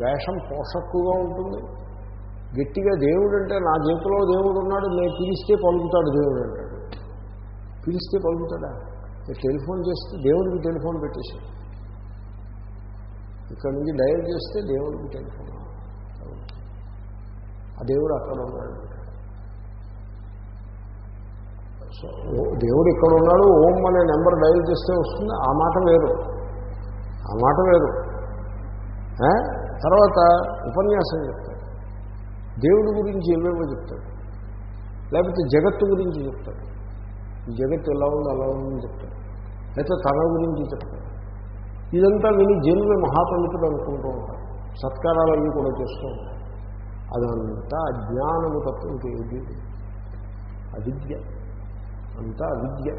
వేషం పోషక్కుగా ఉంటుంది. గట్టిగా దేవుడు అంటే నా చేతిలో దేవుడు ఉన్నాడు నేను పిలిస్తే పలుకుతాడు దేవుడు అంటాడు. పిలిస్తే పలుకుతాడా? టెలిఫోన్ చేస్తే దేవుడికి టెలిఫోన్ పెట్టేశాడు. ఇక్కడ నుంచి డయల్ చేస్తే దేవుడికి టెలిఫోన్. ఆ దేవుడు అక్కడ ఉన్నాడు సో దేవుడు ఇక్కడ ఉన్నాడు ఓం అనే నెంబర్ డయల్ చేస్తే వస్తుంది ఆ మాట వేరు. ఆ మాట వేరు. తర్వాత ఉపన్యాసం చెప్తాడు. దేవుడి గురించి ఏవేవో చెప్తాడు. లేకపోతే జగత్తు గురించి చెప్తాడు. ఈ జగత్తు ఎలా ఉంది అలా ఉందని చెప్తాడు. లేకపోతే తన గురించి చెప్తాడు. ఇదంతా విని జనులు మహాపండితుడు అనుకుంటూ ఉంటారు. సత్కారాలు అవి కూడా చేస్తూ ఉంటారు. అదంతా అజ్ఞానము తప్ప ఇంకేది అవిద్య. అంతా అవిద్య.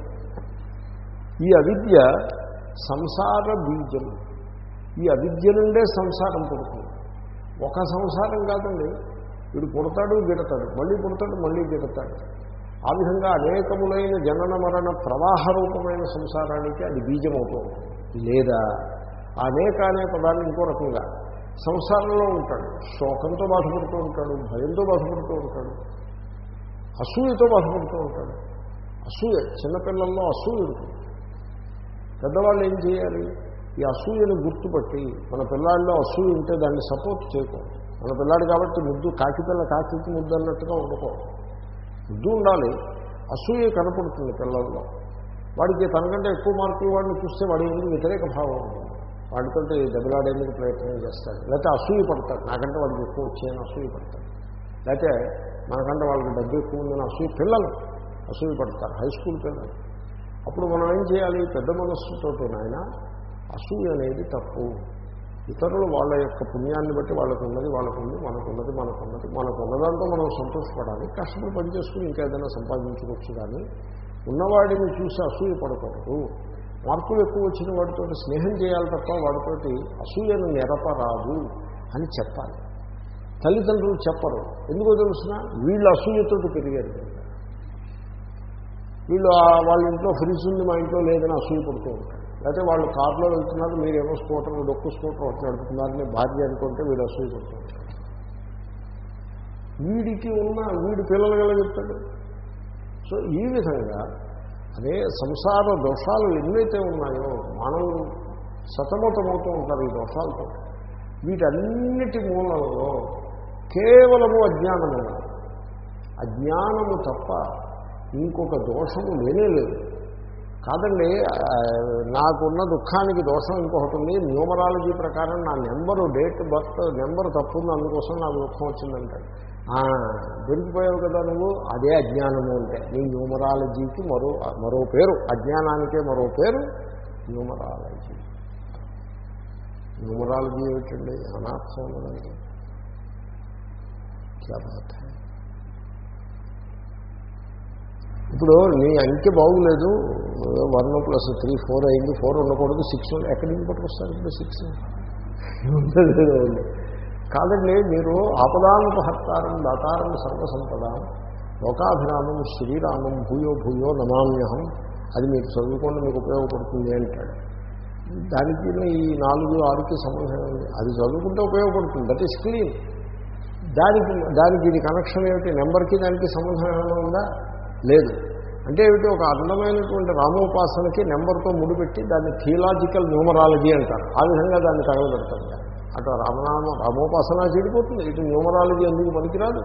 ఈ అవిద్య సంసార బీజం. ఈ అవిద్య నుండే సంసారం పుడుతుంది. ఒక సంసారం కాదండి. వీడు పుడతాడు గిడతాడు. మళ్ళీ పుడతాడు మళ్ళీ గిడతాడు. ఆ విధంగా అనేకములైన జనన మరణ ప్రవాహ రూపమైన సంసారానికి అది బీజం అవుతుంది లేదా? అనేక అనే పదాన్ని ఇంకో రకంగా సంసారంలో ఉంటాడు. శోకంతో బాధపడుతూ ఉంటాడు భయంతో బాధపడుతూ ఉంటాడు అసూయతో బాధపడుతూ ఉంటాడు. అసూయ చిన్నపిల్లల్లో అసూయ ఉంటుంది. పెద్దవాళ్ళు ఏం చేయాలి? ఈ అసూయను గుర్తుపట్టి మన పిల్లాడిలో అసూయ ఉంటే దాన్ని సపోర్ట్ చేయకూడదు మన పిల్లాడు కాబట్టి ముద్దు కాకి పిల్ల కాకి ముద్దు అన్నట్టుగా ఉండకూడదు. ముద్దు ఉండాలి. అసూయ కనపడుతుంది పిల్లల్లో. వాడికి తనకంటే ఎక్కువ మార్కులు వాడిని చూస్తే వాడి ఎందుకు వ్యతిరేక భావం ఉంటుంది. వాడితో దెబ్బలాడేందుకు ప్రయత్నం చేస్తాడు. లేకపోతే అసూయ పడతాడు. నాకంటే వాడికి ఎక్కువ వచ్చాయని అసూయ పడతాడు. లేకపోతే మనకంటే వాళ్ళకి డబ్బు ఎక్కువ ఉందని అసూయ పిల్లలు. అసూయ పడతారు హై స్కూల్ పిల్లలు. అప్పుడు మనం ఏం చేయాలి? పెద్ద మనస్సుతో నాయన అసూయ అనేది తప్పు. ఇతరులు వాళ్ళ యొక్క పుణ్యాన్ని బట్టి వాళ్ళకున్నది ఉన్నది వాళ్ళకు ఉంది మనకు ఉన్నది మనకు ఉన్నది మనకు ఉన్నదాంతో మనం సంతోషపడాలి. కష్టపడి పని చేసుకుని ఇంకా ఏదైనా సంపాదించుకోవచ్చు కానీ ఉన్నవాడిని చూసి అసూయ పడకూడదు మార్కులు ఎక్కువ వచ్చిన వాడితో స్నేహం చేయాలి తప్ప వాడితోటి అసూయను నెరపరాదు అని చెప్పాలి. తల్లిదండ్రులు చెప్పరు. ఎందుకో తెలుసిన? వీళ్ళు అసూయతో పెరిగారు. వీళ్ళు వాళ్ళ ఇంట్లో ఫ్రిడ్జ్ ఉంది మా ఇంట్లో లేదని అసూయ పడుతూ ఉంటారు. లేకపోతే వాళ్ళు కార్లో వెళ్తున్నారు మీరేమో స్కూటర్ డొక్కు స్కూటర్ వచ్చి నడుపుతున్నారని భార్య అనుకుంటే వీడు అసూయ పడుతూ ఉంటారు వీడికి ఉన్న వీడి పిల్లలు గల చెప్తాడు? సో ఈ విధంగా అదే సంసార దోషాలు ఎన్నైతే ఉన్నాయో మానవులు సతమతమవుతూ ఉంటారు ఈ దోషాలతో. వీటన్నిటి మూలంలో కేవలము అజ్ఞానము. ఉన్నది. అజ్ఞానము తప్ప ఇంకొక దోషము లేనే లేదు. కాదండి నాకున్న దుఃఖానికి దోషం ఇంకొకటి ఉంది. న్యూమరాలజీ ప్రకారం నా నెంబరు డేట్ బర్త్ నెంబర్ తప్పుంది అందుకోసం నాకు దుఃఖం వచ్చిందంటాడు దొరికిపోయావు కదా నువ్వు? అదే అజ్ఞానము అంటే. నీ న్యూమరాలజీకి మరో మరో పేరు. అజ్ఞానానికే మరో పేరు న్యూమరాలజీ. న్యూమరాలజీ ఏమిటండి? అనార్థం ఉన్నదండి క్యా బాధ హై ఇప్పుడు నీ అంకె బాగులేదు వన్ ప్లస్ త్రీ ఫోర్ అయింది ఫోర్ ఉండకూడదు సిక్స్ ఎక్కడి నుంచి పట్టుకొస్తారు ఇప్పుడు సిక్స్ కాదండి మీరు ఆపదానుపహర్తారం దాతారం సర్వసంపద లోకాభిరామం శ్రీరామం భూయో భూయో నమామ్యహం అది మీకు చదువుకోండి మీకు ఉపయోగపడుతుంది అంటాడు. దానికి ఈ నాలుగు ఆరుకి సంబంధం అది చదువుకుంటే ఉపయోగపడుతుంది. దట్ ఈస్ క్లీన్ దానికి దానికి ఇది కనెక్షన్ ఏమిటి? నెంబర్కి దానికి సంబంధం ఏమైనా ఉందా? లేదు. అంటే ఏమిటి? ఒక అందమైనటువంటి రామోపాసనకి నెంబర్తో ముడిపెట్టి దాన్ని థియలాజికల్ న్యూమరాలజీ అంటారు. ఆ విధంగా దాన్ని తగలబెడతారు అటు రామనామ రామోపాసన చెడిపోతుంది. ఇటు న్యూమరాలజీ ఎందుకు పనికిరాదు?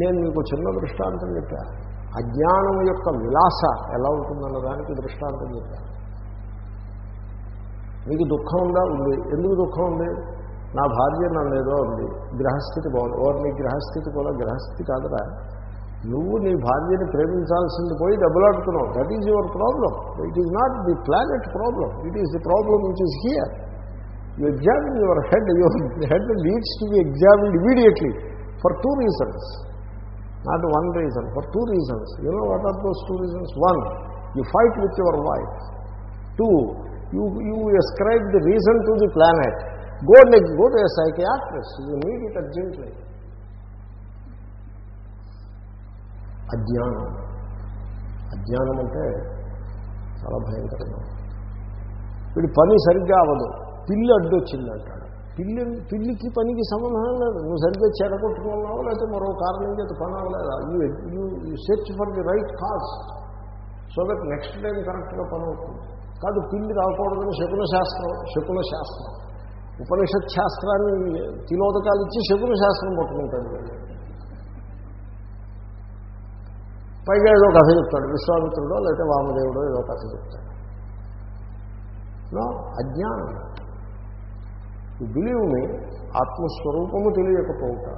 నేను మీకు చిన్న దృష్టాంతం చెప్పా. అజ్ఞానం యొక్క విలాస ఎలా ఉంటుందన్న దానికి దృష్టాంతం చెప్పాను మీకు దుఃఖం ఉందా? ఉంది. ఎందుకు దుఃఖం ఉంది? నా భార్య నన్ను ఏదో ఉంది. గ్రహస్థితి బాగుంది. ఓర్ నీ గ్రహస్థితి కూడా గ్రహస్థితి కాదురా. నువ్వు నీ భార్యని ప్రేమించాల్సింది పోయి దెబ్బలాడుతున్నావు that is your problem it is not the planet problem it is the problem which is here you examine your head your head needs to be examined immediately for two reasons not one reason for two reasons you know what are those two reasons one you fight with your wife two you you ascribe the reason to the planet go neck go to a psychiatrist you need it urgently అజ్ఞానం. అజ్ఞానం అంటే చాలా భయంకరంగా వీడి పని సరిగ్గా అవ్వదు. పిల్లి అడ్డొచ్చింది అంటాడు. పిల్లి పిల్లికి పనికి సంబంధం లేదు. నువ్వు సరిగ్గా చెడగొట్టుకున్నావు లేకపోతే మరో కారణం చేత పని అవ్వలేదు? You you you search for the right cause so that next time కరెక్ట్గా పని అవుతుంది. కాదు పిల్లి రాకూడదని శకున శాస్త్రం శకున శాస్త్రం. ఉపనిషత్ శాస్త్రాన్ని తిలోదకాలు ఇచ్చి శకున శాస్త్రం పట్టుకుంటాడు వీళ్ళు. పైగా ఏదో కథ చెప్తాడు. విశ్వామిత్రుడో లేకపోతే వామదేవుడో ఏదో కథ చెప్తాడు. అజ్ఞానం. ఈ బిలీవ్ మీ ఆత్మస్వరూపము తెలియకపోవుట.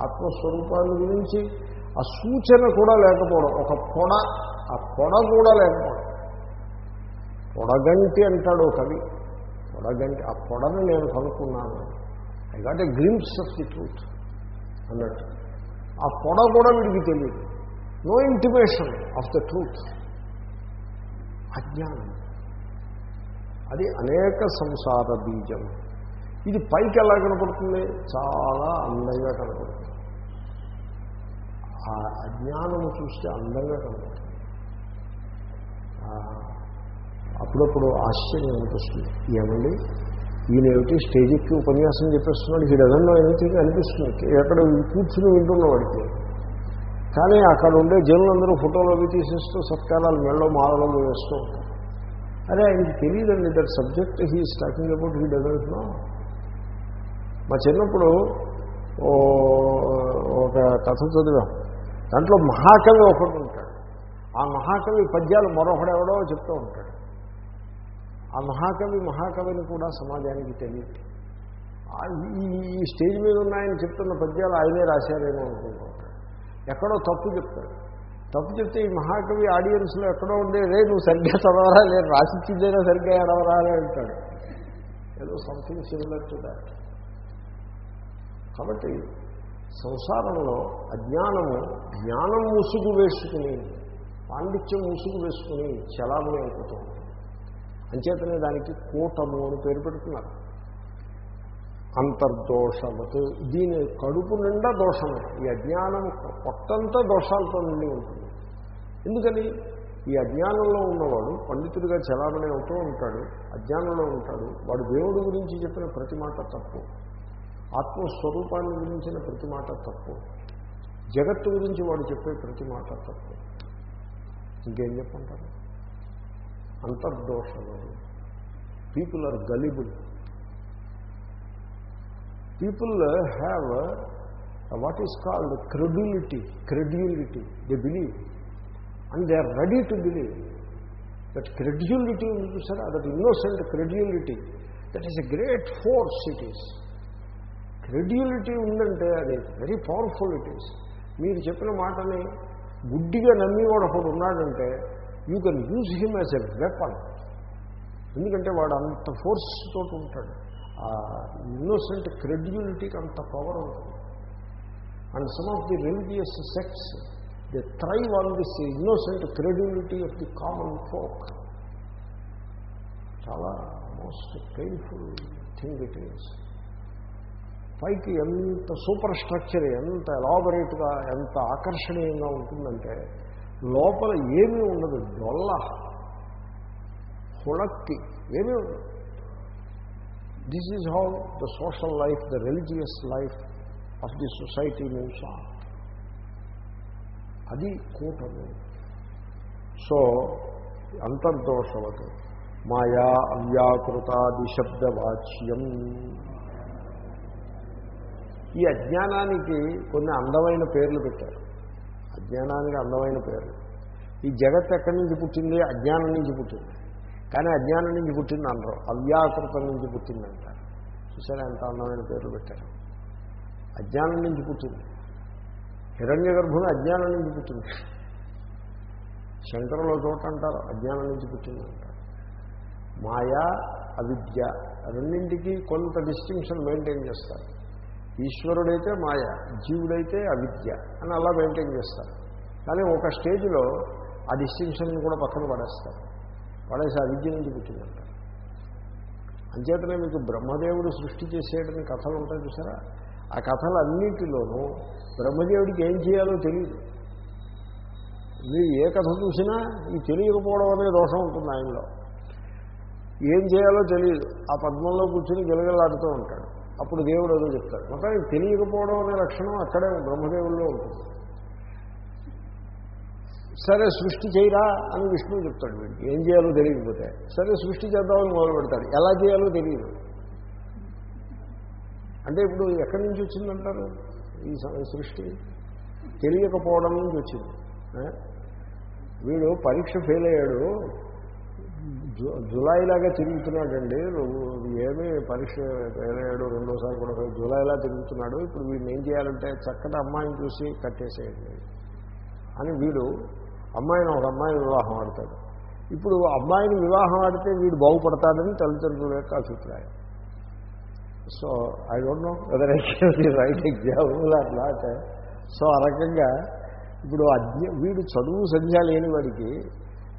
ఆత్మస్వరూపాన్ని గురించి ఆ సూచన కూడా లేకపోవడం. ఒక పొడ ఆ పొడ కూడా లేకపోవడం. పొడగంటి అంటాడు కవి. పొడగంటి ఆ పొడని నేను కనుక్కున్నాను. I got a glimpse of the truth అన్నట్టు. ఆ పొడ కూడా వీడికి తెలియదు. No intimation of the truth అజ్ఞానం. అది అనేక సంసార బీజం. ఇది పైకి ఎలా కనపడుతుంది? చాలా అందంగా కనపడుతుంది. ఆ అజ్ఞానము చూస్తే అందంగా కనపడుతుంది. అప్పుడప్పుడు ఆశ్చర్యం అనిపిస్తుంది ఏమండి? ఈయన ఏమిటి స్టేజ్ ఎక్కి ఉపన్యాసం చెప్పేస్తున్నాడు? ఈ డజన్లో ఎనిమిది అనిపిస్తుంది. ఎక్కడ కూర్చుని వింటున్న వాడికి. కానీ అక్కడ ఉండే జనులందరూ ఫోటోలు అవి తీసేస్తూ సత్కారాలు మెళ్ళో మాలలో వేస్తూ ఉంటారు. అదే ఆయనకి తెలియదండి that subject he stalking about he doesn't know మా చిన్నప్పుడు ఒక కథ చదివాం. దాంట్లో మహాకవి ఒకడు ఉంటాడు. ఆ మహాకవి పద్యాలు మరొకడెవడో చెప్తూ ఉంటాడు. ఆ మహాకవి మహాకవిని కూడా సమాజానికి తెలియదు. ఆ ఈ స్టేజ్ మీద ఉన్న ఆయన చెప్తున్న పద్యాలు ఆయనే రాశారేమో అనుకుంటూ ఎక్కడో తప్పు చెప్తాడు. తప్పు చెప్తే ఈ మహాకవి ఆడియన్స్లో ఎక్కడో ఉండే రే నువ్వు సరిగ్గా చదవరా లేదు రాసిచ్చిందైనా సరిగ్గా ఎడవరా అని అంటాడు. ఏదో సంథింగ్ సిమిలర్ టు దాట్ కాబట్టి సంసారంలో అజ్ఞానము జ్ఞానం ముసుగు వేసుకుని పాండిత్యం ముసుగు వేసుకుని చలామణి అయిపోతుంది అంచేతనే దానికి కూటము అని పేరు పెడుతున్నారు. అంతర్దోషవత్. దీని కడుపు నిండా దోషమే. ఈ అజ్ఞానం పొట్టంతా దోషాలతో నిండి ఉంటుంది. ఎందుకని? ఈ అజ్ఞానంలో ఉన్నవాడు పండితుడిగా చలామణి అవుతూ ఉంటాడు అజ్ఞానంలో ఉంటాడు. వాడు దేవుడి గురించి చెప్పిన ప్రతి మాట తప్పు. ఆత్మస్వరూపాన్ని గురించిన ప్రతి మాట తప్పు. జగత్తు గురించి వాడు చెప్పే ప్రతి మాట తప్పు. ఇంకేం చెప్పంటారు అంతర్దోషాలు people are gullible people have what is called credulity credulity they believe and they are ready to believe that credulity ఉంది చూసారా that innocent credulity that is a great force it is credulity ఉందంటే అది very powerful it is మీరు చెప్పిన మాటని గుడ్డిగా నమ్మేవాడు ఒకడు ఉన్నాడంటే you can use him as a weapon ఎందుకంటే వాడు అంత ఫోర్స్ తోటి ఉంటాడు. ఇన్నోసెంట్ క్రెడ్యులిటీకి అంత పవర్ ఉంటుంది. And some of the religious sects the thrive on this innocent credulity of the common folk చాలా most painful thing it is పైకి ఎంత సూపర్ స్ట్రక్చర్ ఎంత ఎలాబరేట్గా ఎంత ఆకర్షణీయంగా ఉంటుందంటే లోపల ఏమీ ఉండదు. డొల్ల హుళక్కి ఏమీ ఉండదు. This is how the social life the religious life of the society moves on అది కూటమి. సో అంతర్దోషవత్ మాయా అవ్యాకృతాది శబ్దవాచ్యం. ఈ అజ్ఞానానికి కొన్ని అందమైన పేర్లు పెట్టారు. అజ్ఞానానికి అందమైన పేర్లు. ఈ జగత్ ఎక్కడి నుంచి పుట్టింది? అజ్ఞానం నుంచి పుట్టింది. కానీ అజ్ఞానం నుంచి పుట్టింది అనరు అవ్యాకృతం నుంచి పుట్టిందంటారు చూసారా ఎంత అందమైన పేర్లు పెట్టారు? అజ్ఞానం నుంచి పుట్టింది. హిరణ్య గర్భుని అజ్ఞానం నుంచి పుట్టింది. సెంటర్లో చోట అంటారు అజ్ఞానం నుంచి పుట్టిందంటారు మాయా అవిద్య రెండింటికి కొంత డిస్టింక్షన్ మెయింటైన్ చేస్తారు. ఈశ్వరుడైతే మాయ జీవుడైతే అవిద్య అని అలా మెయింటైన్ చేస్తారు. కానీ ఒక స్టేజ్లో ఆ డిస్టింక్షన్ కూడా పక్కన పడేస్తారు. పడేసి అవిద్య నుంచి పుట్టిందంట. అంచేతనే మీకు బ్రహ్మదేవుడు సృష్టి చేసేయడని కథలు ఉంటాయి చూసారా? ఆ కథలన్నింటిలోనూ బ్రహ్మదేవుడికి ఏం చేయాలో తెలియదు మీరు ఏ కథ చూసినా ఈ తెలియకపోవడం అనే దోషం ఉంటుంది ఆయనలో. ఏం చేయాలో తెలియదు ఆ పద్మంలో కూర్చుని గిలగిలాడుతూ ఉంటాడు. అప్పుడు దేవుడు ఏదో చెప్తాడు. మొత్తానికి తెలియకపోవడం అనే లక్షణం అక్కడే బ్రహ్మదేవుల్లో ఉంటుంది. సరే సృష్టి చేయరా అని విష్ణువు చెప్తాడు వీడికి. ఏం చేయాలో తెలియకపోతే. సరే సృష్టి చేద్దామని మొదలు పెడతాడు. ఎలా చేయాలో తెలియదు. అంటే ఇప్పుడు ఎక్కడి నుంచి వచ్చిందంటారు? ఈ సృష్టి తెలియకపోవడం నుంచి వచ్చింది. వీడు పరీక్ష ఫెయిల్ అయ్యాడు. జులైలాగా తిరుగుతున్నాడండి. ఏమీ పరీక్ష ఫెయిల్ అయ్యాడు రెండోసారి కూడా జులైలా తిరుగుతున్నాడు. ఇప్పుడు వీడిని ఏం చేయాలంటే చక్కటి అమ్మాయిని చూసి కట్టేసేయండి అని వీడు అమ్మాయిని ఒక అమ్మాయిని వివాహం ఆడతాడు. ఇప్పుడు అమ్మాయిని వివాహం ఆడితే వీడు బాగుపడతాడని తల్లిదండ్రుల యొక్క అభిప్రాయం. So I don't know whether I right example అట్లా సో ఆ రకంగా ఇప్పుడు అజ్ఞ వీడు చదువు సంధ్య లేని వాడికి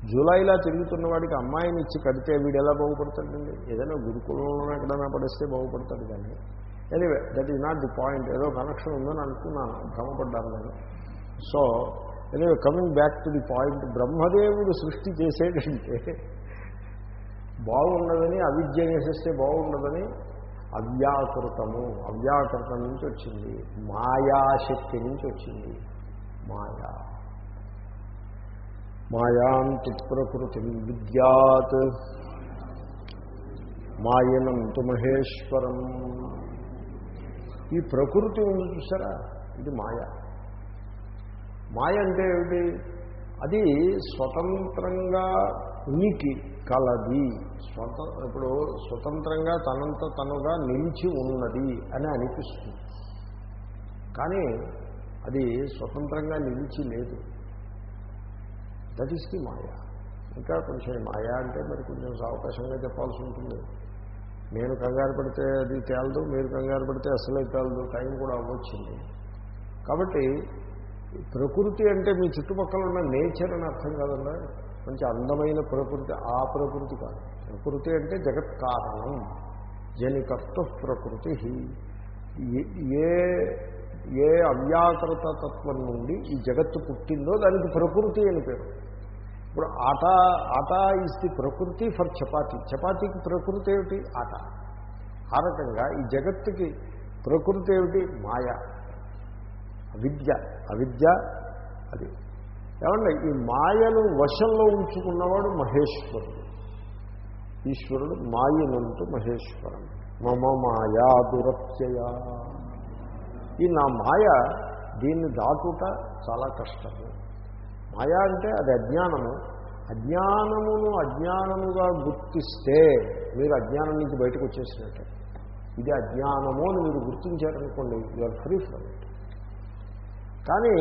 జూలైలా తిరుగుతున్న వాడికి అమ్మాయిని ఇచ్చి కడితే వీడు ఎలా బాగుపడతాడండి? ఏదైనా గురుకులంలో ఎక్కడైనా పడిస్తే బాగుపడతాడు కానీ. Anyway that is not the point ఏదో కనెక్షన్ ఉందని అనుకున్నాను భ్రమపడ్డాను నేను so anyway coming back to the point బ్రహ్మదేవుడు సృష్టి చేసేటంటే బాగున్నదని అవిద్య వేసేస్తే బాగుండదని అవ్యాకృతము. అవ్యాకృతం నుంచి వచ్చింది. మాయాశక్తి నుంచి వచ్చింది. మాయా. మాయాంతి ప్రకృతి విద్యాత్. మాయనంతు మహేశ్వరం. ఈ ప్రకృతి ఉంది చూసారా? ఇది మాయ. మాయ అంటే ఏమిటి? అది స్వతంత్రంగా ఉనికి కలది. స్వత ఇప్పుడు స్వతంత్రంగా తనంత తనుగా నిలిచి ఉన్నది అని అనిపిస్తుంది. కానీ అది స్వతంత్రంగా నిలిచి లేదు. That is the maya. ఇంకా కొంచెం మాయ అంటే మరి కొంచెం అవకాశంగా చెప్పాల్సి ఉంటుంది. నేను కంగారు పడితే అది తేలదు మీరు కంగారు పడితే అసలే తేలదు టైం కూడా అవ్వచ్చింది. కాబట్టి ప్రకృతి అంటే మీ చుట్టుపక్కల ఉన్న నేచర్ అని అర్థం కాదండి మంచి అందమైన ప్రకృతి. ఆ ప్రకృతి కాదు. ప్రకృతి అంటే జగత్ కారణం. జనికర్త ప్రకృతి. ఏ ఏ అవ్యాకృత తత్వం నుండి ఈ జగత్తు పుట్టిందో దానికి ప్రకృతి అని పేరు. ఇప్పుడు ఆట ఆట is the prakriti for chapati. చపాతీకి ప్రకృతి ఏమిటి? ఆట. ఆ రకంగా ఈ జగత్తుకి ప్రకృతి ఏమిటి? మాయ. అవిద్య అవిద్య అది. ఏమండి ఈ మాయను వశంలో ఉంచుకున్నవాడు మహేశ్వరుడు. ఈశ్వరుడు మాయనంటూ మహేశ్వరం. మమ మాయా దురత్యయ. ఈ నా మాయ దీన్ని దాటుట చాలా కష్టము. మాయ అంటే అది అజ్ఞానము. అజ్ఞానమును అజ్ఞానముగా గుర్తిస్తే మీరు అజ్ఞానం నుంచి బయటకు వచ్చేసినట్టే. ఇది అజ్ఞానము అని మీరు గుర్తించారనుకోండి you are free from it కానీ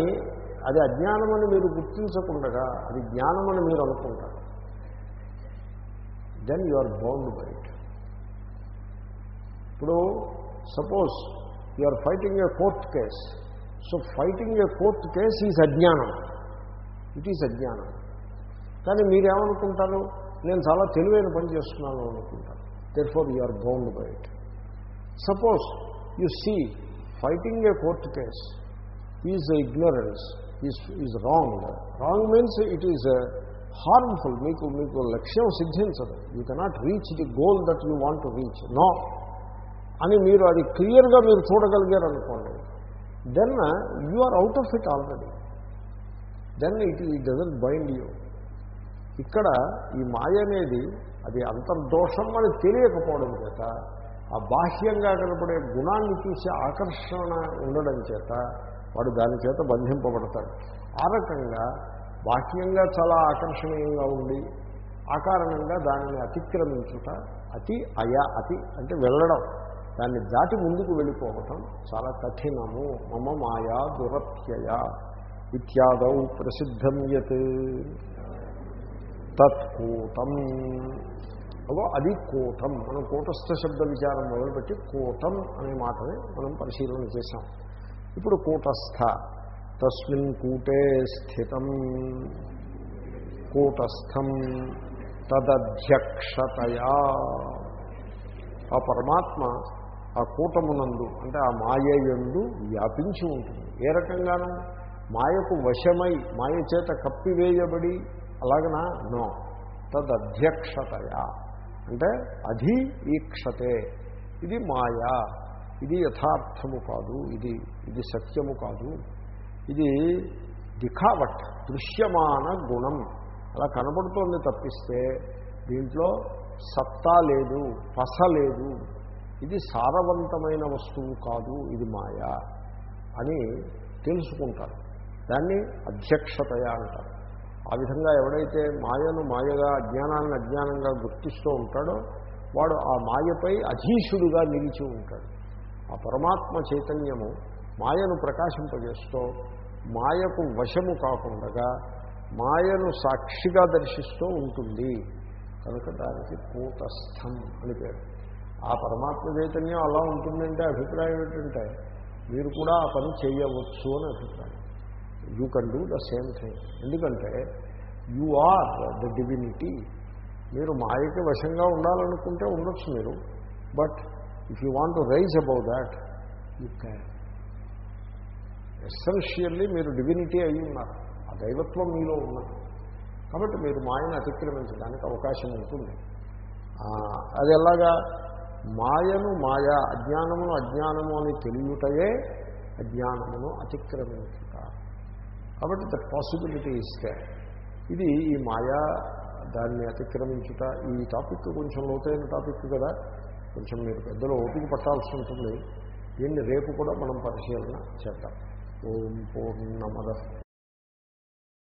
అది అజ్ఞానమని మీరు గుర్తించకుండా అది జ్ఞానమని మీరు అనుకుంటారు. Then you are bound by it ఇప్పుడు suppose you are fighting a court case so fighting a court case is అజ్ఞానం. ఇట్ ఈజ్ అజ్ఞానం. కానీ మీరేమనుకుంటారు? నేను చాలా తెలివైన పని చేస్తున్నాను అనుకుంటాను therefore you are bound by it suppose you see fighting a court case is ignorance is is wrong wrong means it is harmful మీకు మీకు లక్ష్యం సిద్ధించదు. You cannot reach the goal that you want to reach no అని మీరు అది క్లియర్గా మీరు చూడగలిగారు అనుకోండి then you are out of it already then it ఈ డజంట్ బైండ్ యూ ఇక్కడ ఈ మాయ అనేది అది అంతర్దోషం అని తెలియకపోవడం చేత ఆ బాహ్యంగా కనపడే గుణాన్ని చూసే ఆకర్షణ ఉండడం చేత వాడు దాని చేత బంధింపబడతాడు. ఆ రకంగా బాహ్యంగా చాలా ఆకర్షణీయంగా ఉండి ఆ కారణంగా దానిని అతిక్రమించుట అతి అయా అతి అంటే వెళ్ళడం దాన్ని దాటి ముందుకు వెళ్ళిపోవటం చాలా కఠినము. మమ మాయా దురత్యయ ఇత్యాదౌ ప్రసిద్ధం యత్. తత్కూటం అదో అది కూటం. మనం కూటస్థ శబ్ద విచారం మొదలుపెట్టి కూటం అనే మాటని మనం పరిశీలన చేశాం. ఇప్పుడు కూటస్థ తస్మిన్ కూటే స్థితం. కూటస్థం తదధ్యక్షతయా. ఆ పరమాత్మ ఆ కూటమునందు అంటే ఆ మాయయందు వ్యాపించి ఉంటుంది. ఏ రకంగానూ? మాయకు వశమై మాయ చేత కప్పివేయబడి అలాగనా? నో. తదధ్యక్షతయా. అంటే అధి ఈక్షతే ఇది మాయా. ఇది యథార్థము కాదు ఇది ఇది సత్యము కాదు. ఇది దిఖావట్ దృశ్యమాన గుణం. అలా కనబడుతోంది తప్పిస్తే దీంట్లో సత్తా లేదు పస లేదు. ఇది సారవంతమైన వస్తువు కాదు ఇది మాయా అని తెలుసుకుంటారు. దాన్ని అధ్యక్షతయ అంటారు. ఆ విధంగా ఎవడైతే మాయను మాయగా అజ్ఞానాన్ని అజ్ఞానంగా గుర్తిస్తూ ఉంటాడో వాడు ఆ మాయపై అధీశుడుగా నిలిచి ఉంటాడు. ఆ పరమాత్మ చైతన్యము మాయను ప్రకాశింపజేస్తూ మాయకు వశము కాకుండా మాయను సాక్షిగా దర్శిస్తూ ఉంటుంది. కనుక దానికి కూటస్థం అని పేరు. ఆ పరమాత్మ చైతన్యం అలా ఉంటుందంటే అభిప్రాయం ఏంటంటే మీరు కూడా ఆ పని చేయవచ్చు అని అభిప్రాయం. You can do the same thing ఎందుకంటే యు ఆర్ ద డివినిటీ మీరు మాయకి వశంగా ఉండాలనుకుంటే ఉండొచ్చు మీరు but if you want to rise above that you can essentially మీరు డివినిటీ అయి ఉన్నారు. ఆ దైవత్వం మీలో ఉన్నది కాబట్టి మీరు మాయను అతిక్రమించడానికి అవకాశం ఉంటుంది. అది ఎలాగా? మాయను మాయా అజ్ఞానమును అజ్ఞానము అని తెలియటయే అజ్ఞానమును అతిక్రమించుట. కాబట్టి ద పాసిబిలిటీ ఇస్తే ఇది ఈ మాయా దాన్ని అతిక్రమించుట. ఈ టాపిక్ కొంచెం లోతైన టాపిక్ కదా. కొంచెం మీరు పెద్దలు ఓపిక పట్టాల్సి ఉంటుంది. దీన్ని రేపు కూడా మనం పరిశీలన చేద్దాం. ఓం పూర్ణమద